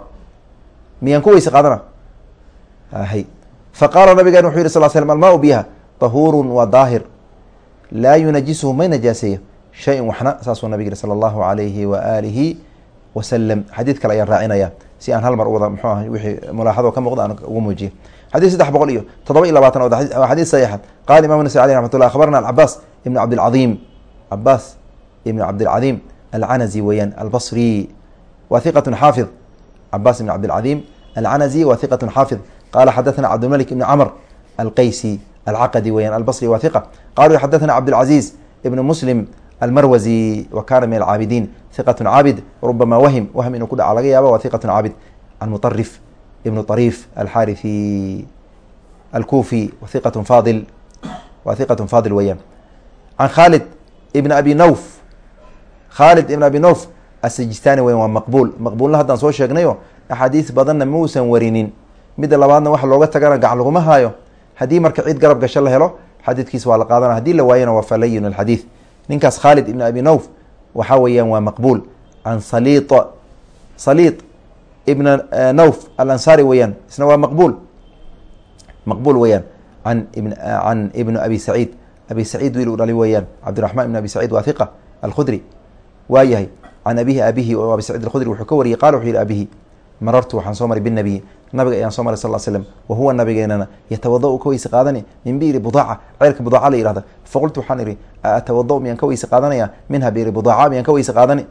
Miyaan ku weyse qaadana? Hay faqaala nabigan wuxuu yihi sal slm almaau biyaha tahuurun waa daahir. Laa yunajisuhu may najaaseeyo. Shay-in waxna saasuu nabig yihi sala allahu alayhi wa aalihi wasalam xadiid kale ayaan raacinaya si aan hal mar mxuu ah wixii mulaaxado ka muuqda aan ugu muujiye xadid saddex boqol iyo toddoba iyo labaatan waa xadiid saxiixa qala imam nasai aleh raxmat llah akhbarna alcabaas ibn cabdilcadiim cabaas ibn cabdilcadiim alcanazi weeyaan albasri. Wa hiqat xaafid cabaas ibn cabdilcadiim alcanazi wa hiqat xaafid qala xadathana cabdilmalik ibn camr alqaysi alcaqadi weyan albasri wa hiqa qaluu xadathana cabdilcaziz ibn muslim almarwazi wa kana min alcaabidiin hiqat caabid rubama wahim. Wahm inuu ku dhaca laga yaaba wa hiqat caabid an muarif ibn طarif alxariثi alkufi wa hiqat fadil. Wa hiqat fadil weeyaan an khalid ibn abi nawf khalid ibn abi nawf asijistani weyan waa maqbuul. Maqbuulna haddaan soo sheegnayo axaadiis badanna muusan warinin. Midda labaadna waxa looga tagana gacan laguma haayo. Haddii marka cid garab gasho la helo xadiidkiisa waa la qaadana haddii la waayana waa falayin alxadiid ninkaas khalid ibn abi nawf waxaa weeyaan waa maqbuul. Can sali saliid ibna nawf alansari weeyaan isna waa maqbuul. Maqbuul weeyaan. An ibn can ibn abi saciid. Abi saciid wiil u dhali weeyaan. Cabdiraxmaan ibn abi saciid waa hiqa alkhudri waa yahay can abihi abihi oo abi saciid alkhudri wuxuu ka wariyey qala wuxuu yihi abihi marartu waxaan soo maray binabiyi nabiga ayaan soo maray sal l slm wa huwa nabigeenana yatawada u ka weyse qaadani min biiri budaaca. Ceelka budaaca la yihahda faqultu waxaan ihi atawada miyaan ka weyse qaadanaya? Minha biiri budaaca miyaan ka weyse qaadani?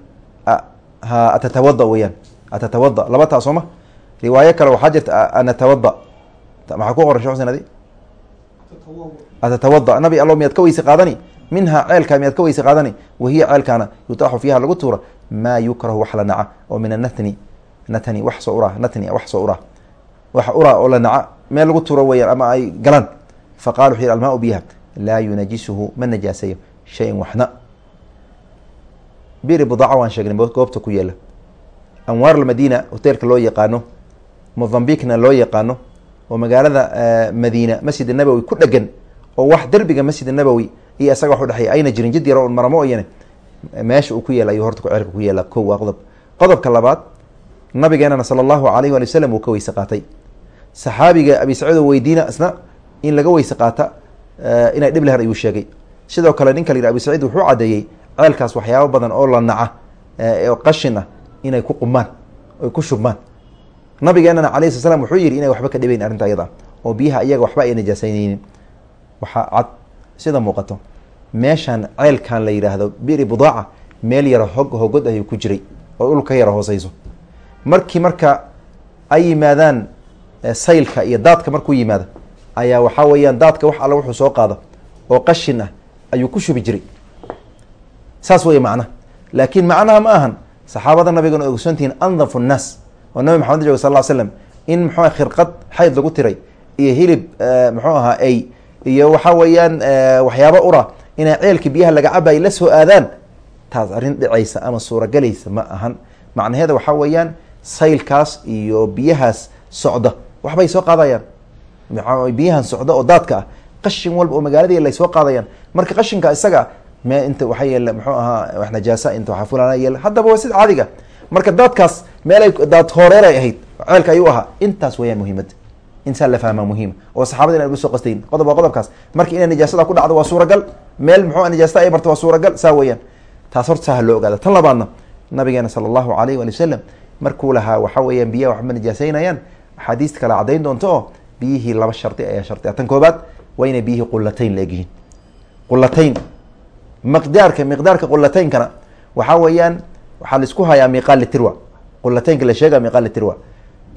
Ha atatawada weyaan atatawada laba taa sooma riwaayo kale waxaa jirta anatawada maxaa ku qoran shee xusen adi? Atatawada nabi allo miyaad ka weyse qaadani minha ceelkaa miyaad ka weyse qaadani? Wahiya ceelkaana yutaaxu fiiha lagu tuura maa yukrahu wax la naca oo min anatni natni wax soo ura natni wax soo ura. Wax ura oo la naca meel lagu turo weyaan ama ay galaan. Faqala wuxu yhi almaau biha laa yunajisuhu ma najaasayo shayin waxna. Biri budaaca waan sheegnay goobta ku yeela anwaar almadina hoteelka loo yaqaano mozambikna loo yaqaano oo magaalada madiina masjid nabowi ku dhegan oo wax derbiga masjid nabowi iyo isaga wax udhexeeya ayna jirin jid yaro maramo oyane meesha uu ku yeela ayuu horta ceelka ku yeela ko waa qodob. Qodobka labaad nabigeenana sala allahu alayh wali wasalam uu ka weyse qaatay. Saxaabiga abi saciid oo weydiina isna in laga weyse qaata inay dhib lahan ayuu sheegay. Sidoo kale ninka la yidhi abi saciid wuxuu caddeeyey ceelkaas waxyaabo badan oo la naca oo qashin ah inay ku qumaan oy ku shubmaan. Nabigeenana alayh sla slam wuxuu yihi inay waxba ka dhibayn arrinta ayada oo biyaha iyaga waxba ay najaasayneynin waxaa cad sida muuqato. Meeshaan ceelkan la yidhaahdo biri budaaca meel yara hog hogod ayuu ku jiray oo dhulka yara hooseyso markii marka ay yimaadaan saylka iyo daadka markuu yimaado ayaa waxaa weeyaan daadka wax alla wuxuu soo qaado oo qashin ah ayuu ku shubi jiray. Saas wey macnaha laakiin macnaha ma ahan saxaabada nabigana o ogsoontihiin andafu nnaas oo nabi maxamed jooga sal l slam in muxuu khirqad xayd lagu tiray iyo hilib muxuu ahaa ay iyo waxa weeyaan waxyaaba ura inay ceelka biyaha laga cabay la soo aadaan taas arrin dhicaysa ama suuragelaysa ma ahan. Macnaheeda waxaa weeyaan saylkaas iyo biyahaas socda. Waxbay soo qaadayaan. Biyahan socda oo daadka ah qashin walba oo magaaladii lay soo qaadayaan. Marka qashinka isaga me inta waxa yeele muxuu ahaa wax najaasa inta waxa fulana yeele haddaba waa sida caadiga. Marka daadkaas meelay daad hooreeray ahayd ceelka ayuu ahaa. Intaas weyaan muhiimadda insaa la fahmaa muhiima oo saxabada ina uga soo qastayn qodob waa qodobkaas. Marka inay nijaasada ku dhacdo waa suuragal. Meel muxuu nijaasada ay barto waa suuragal. Saa weeyaan. Taas horta saa loo ogaada tan labaadna nabigeena sala allahu alayh wali wasalam markuu lahaa waxa weeyaan biyaha waxba nijaasaynayaan axaadiista kale caddayn doonto oo biyihii laba shardi ayaa shardi ah tan koobaad waa inay biyihii qulatayn la egyihiin qulatayn miqdaarka miqdaarka qulataynkana waxaa weeyaan waxaa la isku hayaa miiqaal litirwa qulataynka la sheega miiqaal litirwa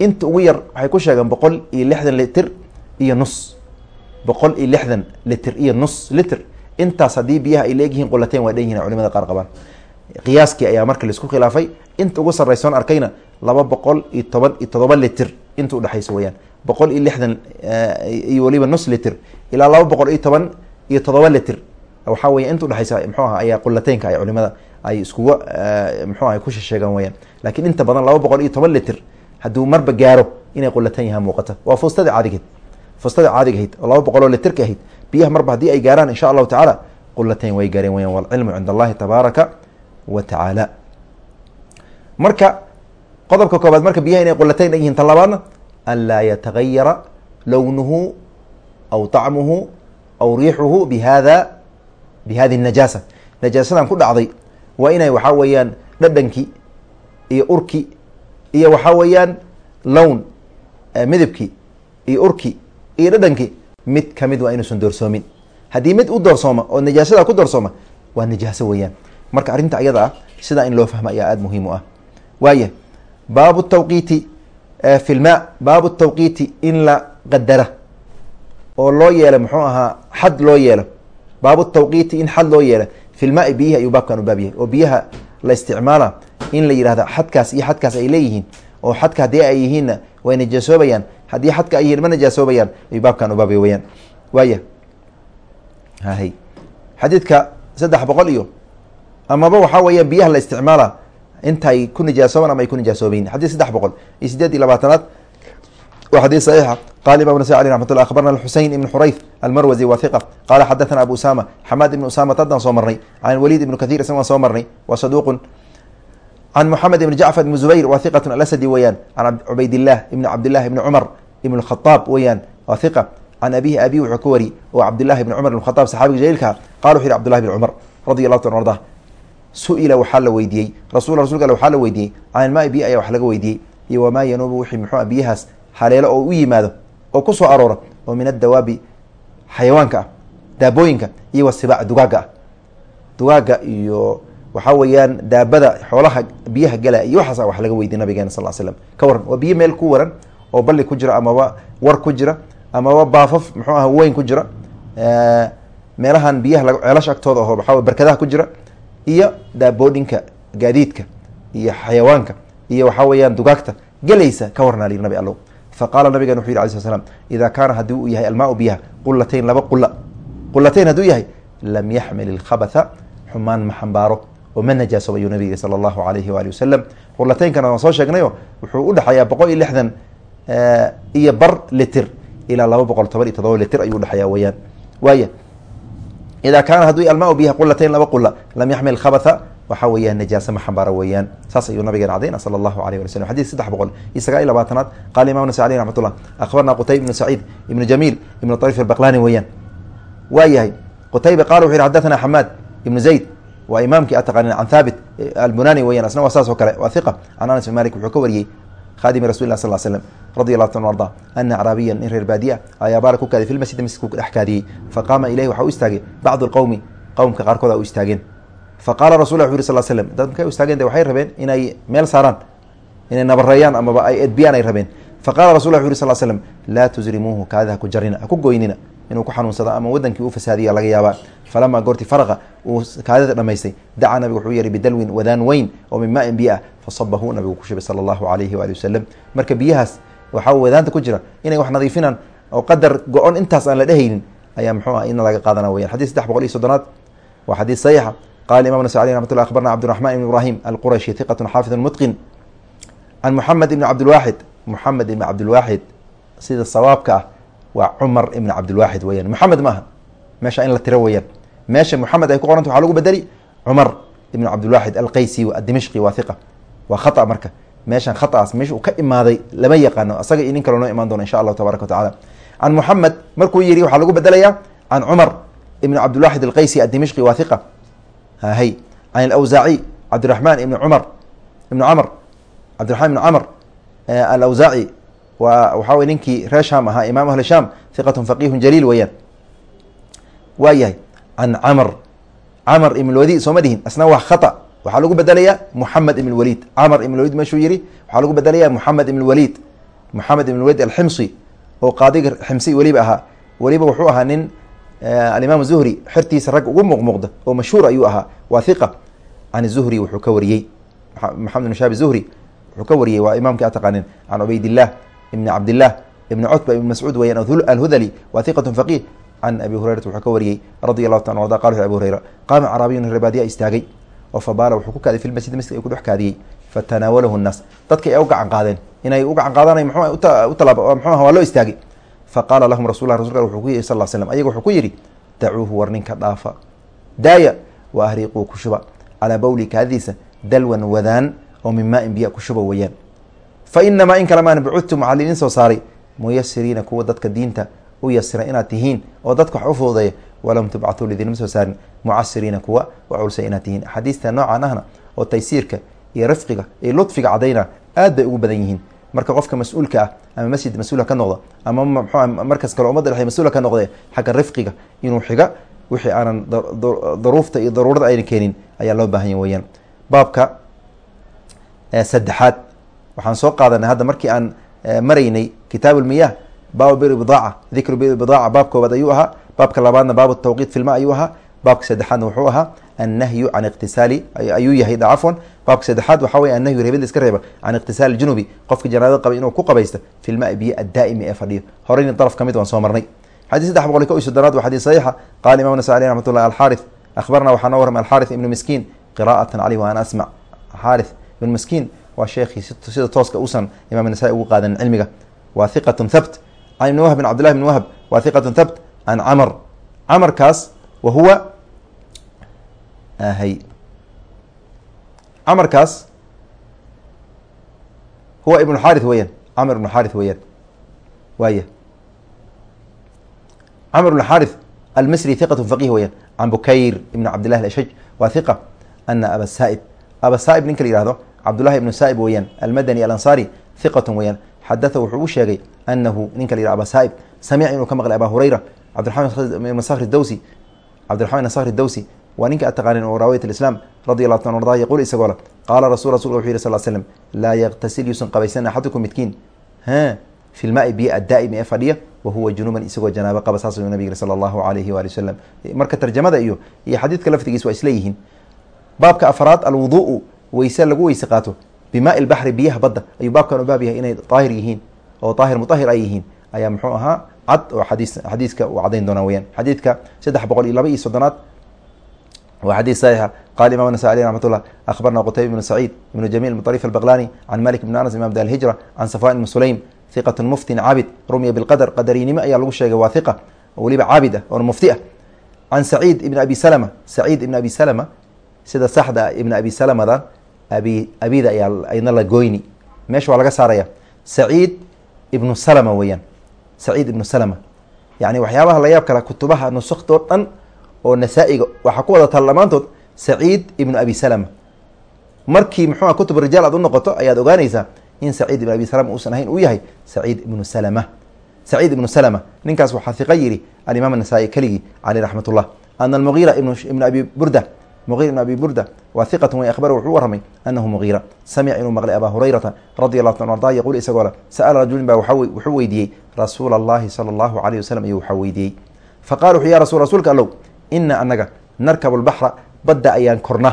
inta ugu yar waxay ku sheegeen boqol iyo lixdan litir iyo nus. Boqol iyo lixdan litir iyo nus liter intaas haddii biyaha ay leegyihiin qulatayn waa dhan yihiin culimada qaar qabaan. Qiyaaskii ayaa marka la isku khilaafay. Inta ugu sarraysoon arkayna laba boqol iyo toban iyo todoba litir. Inta udhexaysa weyaan boqol iyo lixdan iyo weliba nus litir. Ilaa laba boqol iyo toban iyo todoba litir. Waxaa weya inta udhexaysa mxuu aha ayaa qulateynka ay culimada ay iskuga mxuu aha ku shesheegaan weyaan laakiin inta badan laba boqol iyo toban litir hadduu marba gaaro inay qulatayn yahaan muuqata waa fuustada caadigeed fuustada caadiga ahayd oo laba boqol oo litirka ahayd biyaha marba haddii ay gaaraan insha allahu tacaala qulatayn way gaareen weyaan walcilmu cinda allahi tabaaraka wa tacaala marka qodobka koobaad marka biyaha inay qulatayn yihiin tan labaadna anlaa yatagayara lownuhu aw طacmuhu aw riixuhu bihada bihadi الnajaasa najaasadan ku dhacday waa inay waxaa weeyaan dhadhankii iyo urki iyo waxaa weeyaan lown midabkii iyo urki iyo dhadhankii mid ka mid waa inuusan doorsoomin. Haddii mid u doorsooma oo najaasada ku doorsooma waa najaaso weeyaan. Marka arrinta ayada ah sidaa in loo fahma ayaa aada muhiim ah. Waaya baabu tawqiiti fi lma baabu tawqiiti in la qadara oo loo yeelo muxuu ahaa xad loo yeelo. Baabu tawqiiti in xad loo yeelo fi lmaai biyihi ayuu baabkan u baab oo biyaha la isticmaala in la yihahda xadkaas iyo xadkaas ay leeyihiin oo xadka haddii ay yihiinna way najaasoobeyaan haddii xadka ay yihiin ma najaasoobeyaan ayuu baabkan u baabay weyaan waaya hahy xadiidka saddex boqol iyo amaba waxaa weeyaan biyaha la isticmaala intaay ku nijaasoobaan ama ay ku nijaasoobeyn xadid saddex boqol iyo sideed iyo labaatanaad abu usama xamaad ibn usama soo marnay. Can waliid ibn waan soo marnay can moxamed ibn jacfar ibn zubayr wa hiqatun alasadi weeyaan can cubaydillah ibn cabdillahi ibni cumar ibn khadaab weeyaan wa hiqa can abihi abi wuxuu ka wari oo cabdillahi ibn cumar ibn khadaab saxaabiga jaliilka qala wuxu yihi cbdullahi bn cumar radi allahu ta arda su'ila waxaa la weydiiyey rasul rasulka alle waxaa la weydiiyey can ilmaai biya ayaa wax laga weydiiyey iyo wamaa yanuubu wixii muxuu biyahaas haleelo oo u yimaado oo ku soo aroora oo min addawaabi xayawaanka ah daabooyinka waxaa weeyaan daabada xoolaha biyaha gala iyo waxaasa wax laga weydiye nabigeena sal slam ka waran waa biyo meel ku waran oo balli ku jira amaba war ku jira amaba baafaf muxuu aha weyn ku jira meelahan biyaha ceelasha agtooda aho waxaa barkadaha ku jira iyo daabooyinka gaadiidka iyo xayawaanka iyo waxaa weeyaan dugaagta gelaysa ka warnaa nabi allow. Faqaala nabigan wuxu yih sl slam idaa kaana haddii uu yahay almaau biyaha qulatayn laba qula qulatayn hadduu yahay lam yaxmil ilkhabatha xumaan ma xambaaro oo ma najaasob ayuu nabiga sala allahu alayhi waali wasalam qulataynkana waan soo sheegnayo wuxuu udhexeeyaa boqol iyo lixdan iyo bar litir ilaa laba boqol toban iyo todoba litir ayuu udhexeeya weyaan waaya idaa kaana hadduu almaau biyaha qulatayn laba qula lam yaxmil khabatha waxaa weeyaan najaase ma xambaaro weeyaan. Saas ayuu nabigeena cadayna sala allahu alayh wali slm xadid saddex boqol iyo sagaal iyo labaatanaad qala imam nasa aleyh raxmat ullah akhbarna qutayb ibnu saciid ibnu jamiil ibnu ariif albaqlani weeyaan. Waa yahay qutayba qala wuxu yhi xadathana xamaad ibnu zayd waa imaamkii ataqanin can thaabit albunani weyan waa saas kale. Waa hiqa can anas bin malik wuxuu ka wariyey khadimi rasul lah sal slm radi allahu ta arda ana acraabiyan nin reer baadiya ayaa baala ku kaaday fi lmasjid masjidku dhex kaadiyey faqaama ilayhi waxaa u istaagay bacdu lqowmi qowmka qaarkood u istaageen. Faqaala rasul wuxu yiri sal slm dad markay u istaageen de waxay rabeen inay meel saaraan inay nabareeyaan amaba ay edbiyaan ay rabeen. Faqala rasul wuxu yiri sal slm laa tusrimuuhu kaada haku jarina haku goynina inuu ku xanuunsado ama wadankii u fasaadiya laga yaabaa. Falamaa goorti faraqa uu kaadida dhamaystay dacaa nabigu wuxuu yeehay bidalwin wadaan weyn oo min maain biyo ah fasabahu nabigu ku shubay sala allahu alayhi waali wasalam marka biyahaas waxaa wadaanta ku jira inay wax nadiifinaan oo qadar go-on intaas aan la dhehaynin ayaa muxuu ah ina laga qaadana weyan xadis saddex boqol iyo soddonaad waa xadiis saxiixa qala imam nas alي ramat llah abarna cbdiraxman ibn ibrahim alqurashi hiqat xaafid mutqin can muxamed ibn cabdilwaxid muxamed ibn cabdilwaxid sida sawaabka ah waa cumar ibn cabdilwaxid weyaan moxamed maaha meesha in la tiro weyaan meesha moxamed ay ku qoranta waxa lagu bedeli. Cumar ibn cabdilwaxid alqaysi adimishqi waa hiqa waa khata marka. Meeshan khaaas meesha uu ka imaaday lama yaqaano. Asaga iyo nin kaloo noo imaan doona insha allahu tabaraka watacala can muxamed markuu yihi waxaa lagu bedelayaa can cumar ibn cabdilwaxid alqaysi adimishqi waa hiqa hahay can alawsaaci cabdiraxman ibn cumar ibn camr cabdiraxman ibn camr alawsaaci waa waxaa wey ninkii reer sham ahaa imam ahli sham hiqatun faqihun jaliil weeyaan. Waa yahay can camr camr sooma dhihin. Asna waa khata. Waxaa lagu bedelayaa muxamed ibn walid camr meeshuu yihi waxaa lagu bedelayaa muxamed ibn walid moxamed ibn alximsi oo qaadiga ximsi weliba ahaa. Weliba wuxuu ahaa nin alimaam zuhri xertiisa rag ugu muuqmuuqda oo mashhuur ayuu ahaa. Waa hiqa can zuhri wuxuu ka wariyey. Maxamed ibn shaabi zuhri wuxuu ka wariyey. Waa imaamkii a taqaanin can cubaydillah ibni cabdillah ibni cutba ibn mascuud weyaan alhudali waa hiqatun faqih. Can abi hurayrata wuxuu ka wariyey radi allahu ta arda qala abu hurayra qaama carabiyun reebaadiya istaagay oo fabaala wuxuu ku kaaday fi masjid masjid ay ku dhex kaadiyey fatanaawalahu nnaas dadka ay u gacan qaadeen inay u gacan qaadana mxu waa loo istaagay. Faqaala lahum rasul rasulka wuxuu ku yihi sal slam ayaga wuxuu ku yidhi dacuuhu war ninka dhaafa daaya wa ahriiquu ku shuba calaa bawli kaadidiisa dalwan wadaan oo min maain biya ku shuba weeyaan fa inamaa in kale maan bucudtum waxaa laidin soo saaray muyasiriina kuwa dadka diinta u yasira inaad tihiin oo dadka wax u fududeeya walam tubcatuu lidinma soo saarin mucasiriina kuwa u culsa inaad tihiin axaadiista noocan ahna oo taysiirka iyo rifqiga iyo ludfiga cadayna aad bay ugu badan yihiin marka qofka mas'uulka ah ama masjid mas'uulha ka noqda ama markas kale ummadda dhexe mas'uulha ka noqde xagga rifqiga inuu xiga wixii aanan daruufta iyo daruurada ayna keenin ayaa loo baahan ya weyaan baabka saddexaad waxaan soo qaadanay hadda markii aan maraynay kitaab ulmiyah baabu bir bidaaca dikru bir bidaaca baab koobaad ayuu ahaa baabka labaadna baabu tawqiit filma ayuu ahaa baabka saddexaadna wuxuu ahaa annahyu can iqtisaali ayuu yahay cafwan baabka saddexaad waxaa wey annahyu reebada iska reeba can iqtisaali junubi qofka janaabada qaba inuu ku qabaysto filma biyo addaa'imi ee fadhiyo. Horeyna daraf ka mid waan soo marnay. Xadis saddex boqol ko iyo soddonaad waa xadiis saxiixa. Qala imam nasa aleh raxmat ullah alxaarith akhbarna waxaa noo warramay alxaarith ibnu miskiin qira'atan caleyh wa ana asmac xaarith ibnu miskiin waa sheekhii sida tooska uusan imam nasaa-i ugu qaadanin cilmiga. Waa hiqatun thabt. Can ibni wahb bin cabdillahi bn wahb. Waa hiqatun thabt can camr camarkaas wa huwa hay camarkaas huwa ibn xaarith weeyaan. Camr ibn xaarith weeyaan. Waaya camr ibn xaarith almisri hiqat faqih weeyaan. Can bukayr ibn cabdillahi ashaj waa hiqa ana aba saaib aba saaib ninka la yihahdo cabdullahi ibnu saaib weeyaan almadani alansaari hiqatun weeyaan. Xadatha wuxuu u sheegay anahu ninka la yihah aba saaib samica inuu ka maqlay aba hurayra sakhr dawsi cabdiraxman ibn dawsi waa ninka ad oo raawiyat islam radi allahu ta arda yaquul isagoo qaala rasul rasulka wuxu yihi sal slm laa yaktasil yuusan qabaysan axadukum midkiin. Ha fi lmaai biyo addaa'imi ee fadhiya wahuwa junuban isagoo janaabo qaba saas nabig yiri allahu alayhi waali wasalam marka tarjamada iyo iyo xadiidka laftigiis waa isla yihiin. Baabka afraad alwudu'u weyse lagu weyse qaato. Bimaai lbaxri biyaha badda. Ayuu baabkan u baab yahay inay daahir yihiin oo daahir mutahir ay yihiin. Ayaa muxuu ahaa cad oo xadiis xadiiska uu cadayn doonaa weyaan xadiidka saddex boqol iyo laba iyo soddonaad wa xadiis saxiixa qala imam nasa aleh raxmat ullah akhbarna qutayba ibnu saciid ibnu jamiil ibn طariif albaqlani can malik ibn anas imam da alhijra can safwan ibn sulaym hiqat muftin caabid rumya bilqadr qadarinimo ayaa lagu sheegay waa hiqa oo weliba caabid ah oona mufti ah. Can saciid ibn abi salama saciid ibn abi salama sida saxda ibn abi salamada abi abida ayaa ayna la goyni. Meesha waa laga saaraya. Saciid ibnu salama weeyaan. Saciid ibnu salama. Yani waxyaabaha la yaab kala kutubaha nusktoo dhan oo nasaa-iga waxaa ku wada taal dhammaantood saciid ibnu abi salama. Markii muxuua kutub rijaal aad u noqoto ayaad ogaanaysaa in saciid ibn abi salama uusan ahayn uu yahay saciid ibnu salama. Saciid ibnu salama ninkaas waxaa hiqa yidhi alimaam anasaa'i keligii caleyh raxmat ullah ana almugiira ibnu abi burda mugiir ibn abi burda waa hiqatun way akhbara wuxuu warramay anahu mugiira samica inuu maqlay abaa hurayrata radi allahu ta arda yaquul isagoo le sa'ala rajulin baa wuxuu weydiiyey rasuula allahi sala allahu alayh wasalam ayuu waxaa weydiiyey. Faqala wuxuu ya rasul rasuulka allow ina anaga narkabu lbaxra badda ayaan korna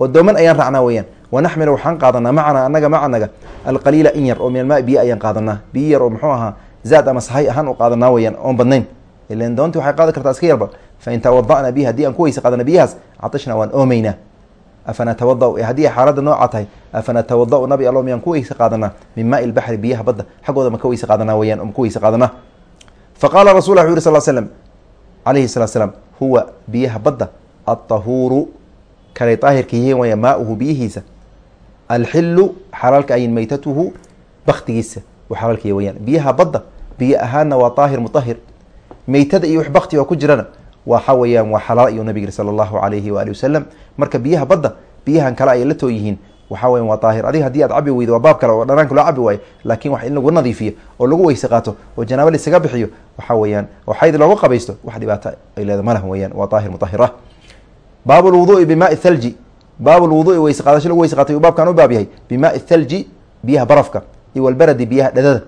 oo dooman ayaan raacnaa weeyaan. Wanaxmilu waxaan qaadanaa macanaa anaga macanaga alqaliila in yar oo min almaa biyo ayaan qaadanaa. Biyo yar oo muxuu ahaa zaad ama sahay ahaan u qaadanaa weyaan oon badnayn fain tawada'na bihi haddii aan ku weyse qaadana biyahaas catashna waan oomeynaa afanatawada haddii ay xaaladda nooca tahay afanatawada nabi allo miyaan ku weyse qaadanaa min maai lbaxri biyaha badda xaggooda ma ka weyse qaadanaa weyaan ma ku weyse qaadanaa faqaala rasul wuxu yuri sal slm alayhi salatu slaam huwa biyaha badda alطahuuru kalay daahirka yihiin waya maauhu biyihiisa alxilu xalaalka ayin meytatuhu baktigiisa u xalaalkaya weyaan biyaha badda biyo ahaanna waa daahir mutahir meytada iyo wax bakti oo waxa weeyaan waa xalaal ayuu nabig yiri sala allahu alayhi waali wasalam marka biyaha badda biyahan kale ayay la too yihiin waxa weyan waa daahir adiga haddii aad cabi weydo waa baab kale oo dhanaanka loo cabi waayo laakin wax in lagu nadiifiyo oo lagu weyse qaato oo janaaba laisaga bixiyo waxa weeyaan oo xayd loogu qabaysto wax dhibaato ay leeda malah weyaan waa daahir mutahir ah baab bimaai thalji. Baab lwuduui weyse qaadasho lagu weyse qaatay uu baabkan u baab yahay. Bimaai thalji biyaha barafka. Iyo walbaradi biyaha dhadada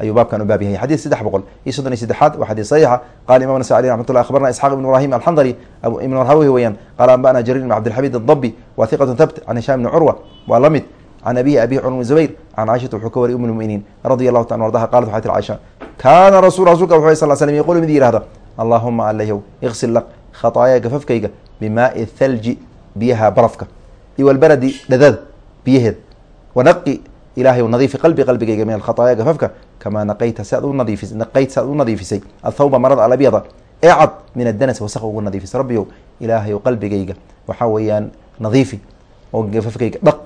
ayuu baabkan u baab yahay xadid saddex boqol iyo soddon iyo saddexaad waa xadid saxiixa. Qala imam nasa alي raxmat llah akhbarna isxaq ibn ibrahim alxandali ibn warhawi weeyaan qaala anba'na jarir ibn cabdilxamid addabi wa hiqatu thabt can hishaam ibni curwa waa la mid. Can abihi abihi cumr bn zubayr can caaishata wuxuu ka wariyay um lmuminiin radi allahu ta ardaha. Qalat waxay tir caaisha kaana rasul rasulka wuxu sal slm yaqulu mid yihahda allahuma alayhow iqsil laq khataaya gafafkayga bimaai thalji biyaha barafka iyo walbaradi dhadada biyaheed wanaqi ilahay nadiifi qalbi qalbigayga min alkhataaya gafafka kamaa naqayta si naqayt si aad u nadiifisay athawba marada alabyada ee cad min addanas wasaq ugu nadiifisay rabbiyow ilaahayow qalbigayga waxaa weeyaan nadiifi oo gafafkayga dhaq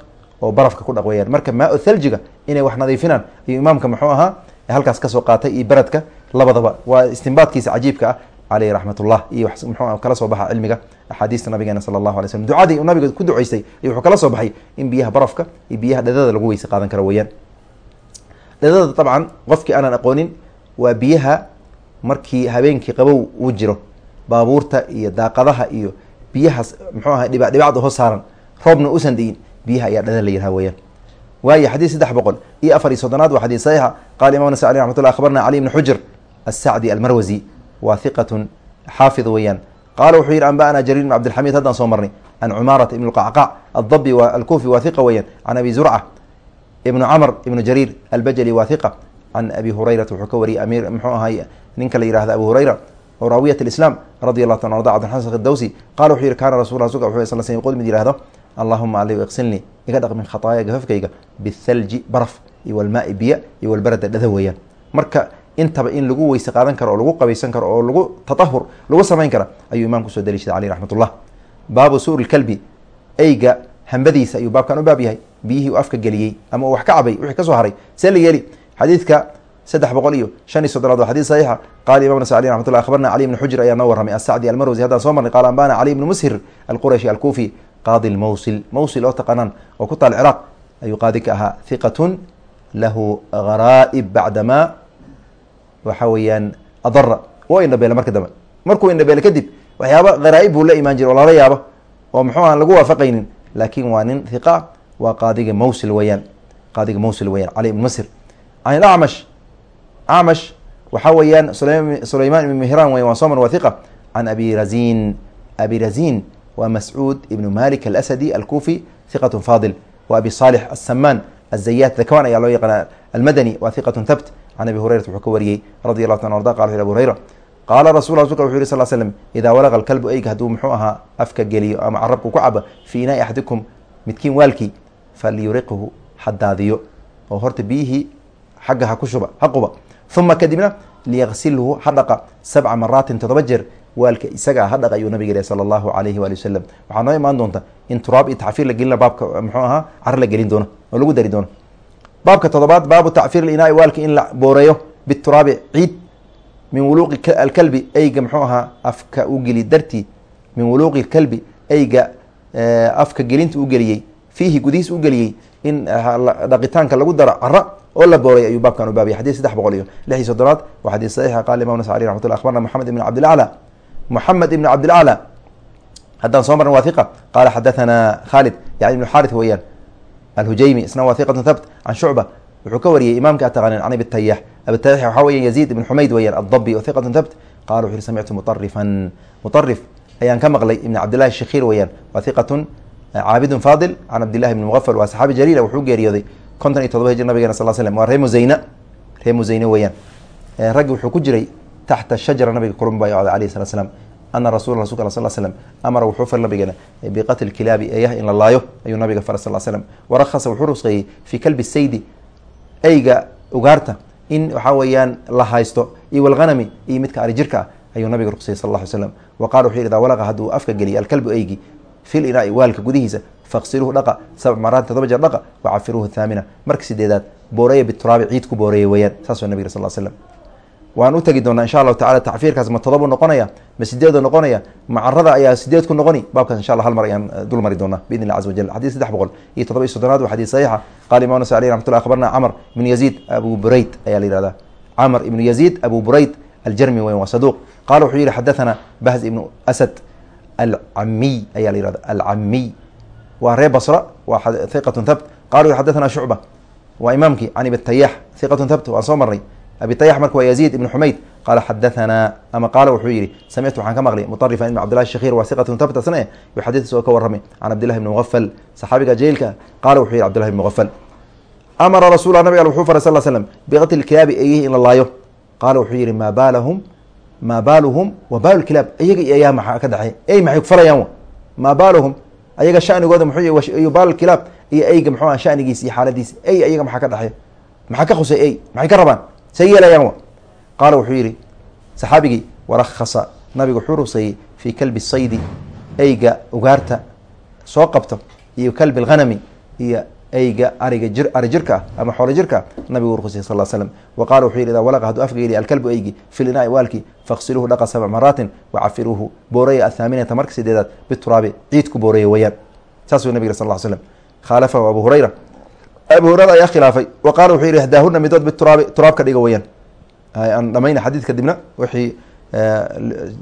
oo barafka ku dhaq weyaan marka maa thaljiga inay wax nadiifinaan ayuu imaamka muxuu ahaa halkaas ka soo qaatay iyo beradka labadaba waa istimbaadkiisa cajiibka ah caleyh raxmat ullah iyo muxuu kala soo baxa cilmiga axaadiista nabigeena sala allahu alay slm ducadii uu nabiga ku duceystay ayuu wuxuu kala soo baxay in biyaha barafka iyo biyaha dhadada lagu weyse qaadan karo weyaan dhadada dabcan qofkii aanan aqoonin waa biyaha markii habeenkii qabow uu jiro baabuurta iyo daaqadaha iyo biyahaas muxuu aha dhiba dhibacda hoos saaran roobna usan di'in biyaha ayaa dhada la yiraha weyaan waayo xadiid saddex boqol iyo afar iyo soddonaad waa xadiid saxiixa waa hiqatun xaafid weeyaan. Qala wuxuu yihi anba'na jarir ibn cabdilxamid haddaan soo marnay. Can cumaarata ibn lqacqac addabi wa alkufi waa hiqa weeyaan. Can abi zurca ibnu camr ibnu jariir albajali waa hiqa can abi hurayrata wuxuu ka wariyay amir muxuu ahay ninka la yihahda abu hurayra oo raawiyat islam radi allahu ta arda cabdilxasan khidawsi qala wuxuu yihi kaana rasul rasulka wuxu sal sl qol mid yihahdo allahuma ali iqsilnii iga dhaq min khataaya gafafkayga bithalji baraf iyo walmaai biya iyo walbarada dhada weeyaan marka intaba in lagu weyse qaadan karo oo lagu qabaysan karo oo lagu tatahur lagu samayn kara ayuu imaamku soo daliishaday aleyh raxmat ullah baabu suuri lkalbi. Eyga hambadiisa ayuu baabkan u baab yahay. Biyihii u afka geliyey ama uu wax ka cabay wixii ka soo haray. See la yeeli xadiidka saddex boqol iyo shan iyo soddonaad waa xadid saxiixa. Qala imam nas alي raxmat llah akhbarna cali ibni xujr ayaa noo warramay asacdi almarwasi haddaan soo marnay qala ambana cali ibni mushir alqurashi alkufi qaadi lmawsil mawsil oo taqaanaan oo ku taal ciraaq ayuu qaadi ka ahaa hiqatun lahu ghara'ib bacdama waxa weeyaan adara oo indhabeele marka dambe. Markuu indhabeele kadib waxyaaba gharaaib buu la imaan jiray oo lala yaabo. Oo muxuu aan lagu waafaqaynin laakin waa nin hiqa waa qaadiga mawsil weyaan qaadiga mawsil weyaan cali ibn masir. Can ilacmash acmash waxaa weeyaan sulayman ibn mihran weyan waa soman waa hiqa can abi razin. Abi razin waa mascuud ibnu malik alasadi alkufi hiqat fadil wa abi salix asamaan azayat dakwan ayaa loo almadani waa hiqat thabt can abi hurayrata wuxuu ka wariyey radi allahu ta arda qala wuxu abu hurayra qaala rasul rasulka wuxu yiri sal slm idaa walaqa alkalbu eyga hadduu muxuu ahaa afka geliyo ama carabku ku cabo fii inaai axadikum midkiin waalkii falyuriqhu ha daadiyo oo horta biyihii xagga ha ku shuba ha quba uma kadibna liyaqsilhu ha dhaqa sabca maraatin toddoba jeer waalka isagaa ha dhaqa ayuu nabig sala allahu alayhi waali wasalam waxaa noo imaan oo lagu dari doono. Baabka toddobaad baabu tacfiir inaai waalka in la booreeyo bituraabi ciid min wuluuqi alkalbi eyga muxuu ahaa afka u geli dartii min wuluuqi kalbi eyga afka gelinta u geliyey fiihi gudihiis u geliyey in dhaqitaanka lagu daro cara oo la booray ayuu baabkan u baabiyay saddex boqol iyo lix iyo soddonaad waa xadiis saxiixa qala imam nas alي raxmat llah abarna moxamed ibn cabdilacla moxamed ibn cabdilacla haddaan soo marna waa hiqa qala xadathana khalid yani ibn xarith weeyaan alhujaymi isna waa hiqatu thabt can shucba wuxuu ka wariyey imaamka ataqanin can abitayax abitayax waxaa weya yaziid ibn xumayd weeyaan addabi o hiqatu thabt qala wuxu yhi samictu muطarifan muطarif ayaan ka maqlay ibn cabdillahi shakhiir weeyaan waa hiqatun caabidun faadil can cabdillahi ibni mugafal waa saxaabi jaliila wuxuu geeriyooday konton iyo todoba hijir nabigeena sal slm waa ree musayna ree musayne weeyaan. Raggi wuxuu ku jiray taxta shajara nabiga kulma bayocda alayh salat slam ana rasul rasulka al sl slm amara wuxuu far nabigeena biqatli kilaabi eeyaha in la laayo ayuu nabiga faray sal slm warakasa wuxuu rusqeeyey fii kalbi saydi eyga ugaarta in waxaa weeyaan la haysto iyo walghanami iyo midka ari jirka ah ayuu nabiga ruqsayey sal lla ly slam wa qala wuxuu yihi idaa walaqa hadduu afka geliya alkalbu eygi fil inaai waalka gudihiisa faqsiluuhu dhaqa sabc maraat todoba jeer dhaqa wacafiruuhu thaamina marka sideedaad booreeya bituraabi ciid ku booreeya waan u tegi doonaa insha allahu tacala tacfiirkaas ma todobu noqonaya ma sideedu noqonaya macarada ayaa sideed ku noqoni baabkaas insha alla hal mar ayaan dul mari doonaa biidn illah caza wajal xadis saddex boqol iyo todoba iyo soddonaad waa xadiis saxiixa. Qala imam nas aleyh raxmat llah akhbarna camr ibnu yaziid abu burayd ayaa la yihahdaa camr ibnu yaziid abu burayd aljarmi weyan waa saduuq. Qala wuxuu yihi xadathana bahz ibnu asad alcamiy ayaa la yihahda alcamiy waa ree basra waa hiqatun thabt. Qala xadathana shucba waa imaamkii can ibitayax hiqatun thabt waan soo marnay abitayax marka waa yaziid ibn xumayd qaala xadathana ama qaala wuxuu yihi samictu waxaan ka maqlay muطarifan ibn cabdillahi shakhiir waa hiqatun thabt asna yu xadiis oo ka warramay can cabdillahi ibni mugafal saxaabiga jahiilka qaala wuxuu yihi cbdillahi ibn mugafal amara rasuula nabig wuxuu faray sal slam biqatli kilaabi eeyihi in la laayo. Qaala wuxuu yihi maa baalahum maa baaluhum wa baalu kilaab iyaga iyo ayaa maxaa ka dhexey ey maxay kufalayaan maa baaluhum ayaga shanigooda muxuu baal kilaab iyo eyga muxuu shanigiis iyo xaaladiis ey ayaga maxaa ka dhexeey maxaa ka khusay ey maxay ka rabaan say yeelayaan qaala wuxuu yihi saxaabigii warakasa nabigu wuxuu ruqseeyey fii kalbi saydi eyga ugaarta soo qabto iyo kalbi lghanami iyo eyga ariga jir ari jirka ah ama xoolo jirka ah nabigu ruqsayey sal slam wa qala wuxuu yihi idaa walaqa hadduu afka geliya alkalbu eygi fi linaai waalki dhaqa sabc maraatin wacafiruuhu booreya athaaminata marka sideedaad bituraabi ciid ku booreeya weyaan saas uu nabig sal l slm khaalafahu abu hurayra abu hurayra ayaa khilaafay. Wa qala wuxuu yihi ihdaahuna midood bituraabi turaab ka dhiga weyaan aan dhamayna xadiid kadibna wixii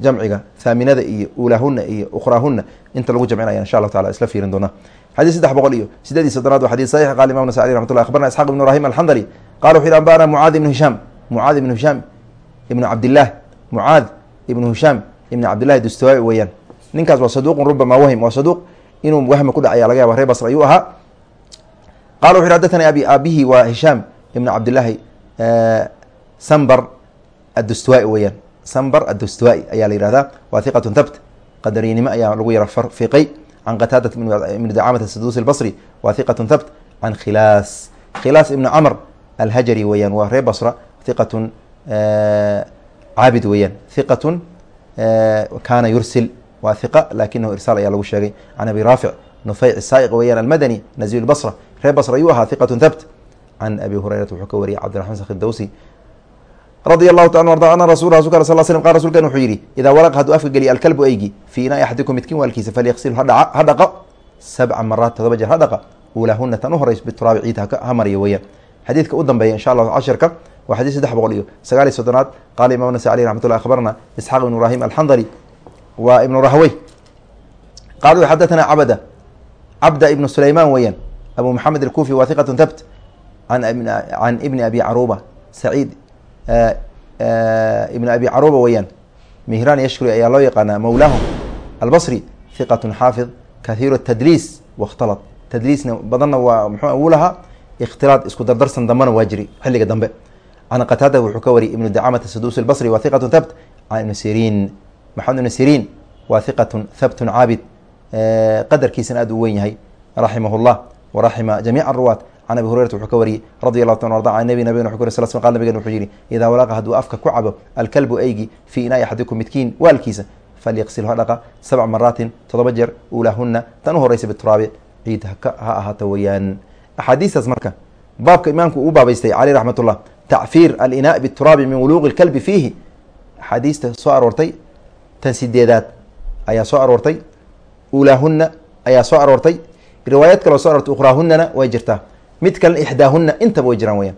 jamciga thaaminada iyo uulahuna iyo ukhraahuna inta lagu jamcinaya insha allahu taala isla fiirin doonaa. Xadis saddex boqol iyo sideed iyo soddonaad wa xadis saxiix qala imam nasai raxmat llah akhbarna isxaq ibnu ibrahim alxandali qala wuxu yihi anbana mucaad ibnu hishaam. Mucaad ibnu hishaam ibnu cabdillaah mucaad ibnu hishaam ibnu cabdillahi dustawaai weeyaan. Ninkaas waa saduuqun rubama wahim waa saduuq inuu wahmi ku dhacaya laga yaba ree basr ayuu ahaa qala wuxu xadathani abi aabihi waa hishaam ibnu cabdillaahi sambar addustuwai weeyaan sambar addustuwai ayaa la yihahdaa waa hiqatun thabt qadariynimo ayaa lagu yara fiqay can qataadat ibni dacamat saduusi lbasri waa hiqatun thabt can khilaas khilaas ibnu camr alhajari weeyaan waa ree basra hiqatun caabid weeyaan hiqatun kana yursil waa hiqa lakinahu irsaal ayaa lagu sheegay can abi raafic nufeyc saaiq weeyaan almadani naziy lbasra ree basra ayuu ahaa hiqatun thabt. Can abi hurayrata wuxuu ka wariyay cabdiraxman sakh dawsi radia allahu ta arda ana rasul rasulka sal slm qal rasulkan wuxuu yihi idaa walaqa hadduu afka geliya alkalbu eygi fii inaai axadikum midkiin waalkiisa falyaqsil hadhaca ha dhaqo sabca maraat todoba jeer ha dhaqa uulahuna tan u horeyso bituraabi ciid ha mariya weeyaan. Xadiidka u dambeeya insha allahu cashirka waa xadiis saddex boqol iyo sagaal iyo soddonaad qaala imam nasa aleyh raxmat llah akhbarna isxaaq ibnu ibrahim alxandali waa ibnu rahwey qaalu xadathana cabda cabda ibnu sulayman weeyaan abu maxamed alkufi waa hiqatun thabt can ibni abi caruba saciid ibn abi caruba weeyaan mihran yashkuri ayaa loo yaqaanaa mawlaahum albasri hiqatun xaafid kathiiru tadliis wakhtalat tadliisna badanna waa muxuu uu lahaa ikhtilaad isku dardarsan dambena waa jiri xilliga dambe. Can qataada wuxuu ka wariyay ibnu dacamata saduus albasri waa hiqatun thabt. Can ibni siriin maxamed ibni siriin waa hiqatun thabtun caabid. Qadarkiisana aad u weyn yahay raximah llah waraxima jamiica aruwaat can abi hurayrata wuxuu ka wariyey radi allahu ta arda can nabi nabigana wuxu kuri sal sl qal nabigen wuxuu yihi idaa walaqa hadduu afka ku cabo alkalbu eygi fii inaai axadikum midkiin waalkiisa falyaqsil ha dhaqa sabca maraatin todoba jeer uulahuna tan u horeysa bituraabi ciid ha ahaato weyaan axaadiistaas marka baabka imaamku uu baabaystay caleyh raxmat ullah tacfiir alinaa bituraabi min wuluuqi lkalbi fiihi axaadiista soo aroortay tan sideedaad ayaa soo uulaahuna riwaayaad kaloo soo arortay ukhraahunana way jirtaa mid kalena ixdaahunna intaba way jiraan weyaan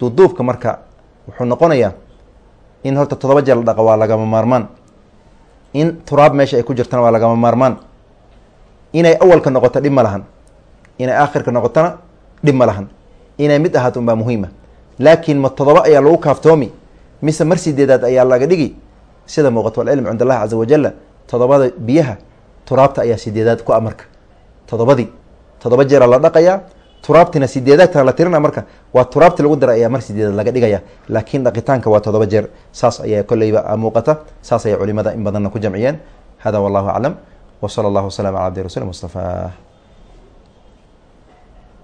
duuduubka marka wuxuu noqonayaa in horta todoba jeer la dhaqa waa lagama maarmaan. In turaab meesha ay ku jirtana waa lagama maarmaan. Inay awalka noqoto dhib ma lahan. Inay aakhirka noqotona dhib ma lahan. Inay mid ahaato unbaa muhiima. Laakiin ma todoba ayaa lagu kaaftoomi mise mar sideedaad ayaa laga dhigi? Sida muuqato alcilm cind allahi caza wajala todobada biyaha turaabta ayaa sideedaad ku a marka todobadii todoba jeera la dhaqayaa. Turaabtina sideedaadta la tirina marka. Waa turaabti lagu dara ayaa mar sideedaad laga dhigaya laakiin dhaqitaanka waa todoba jeer. Saas ayaa kolleyba muuqata. Saas ayay culimada in badanna ku jamciyeen. Hada wallahu aclam. W sala allahu wasalam ala abdi rasul mustafa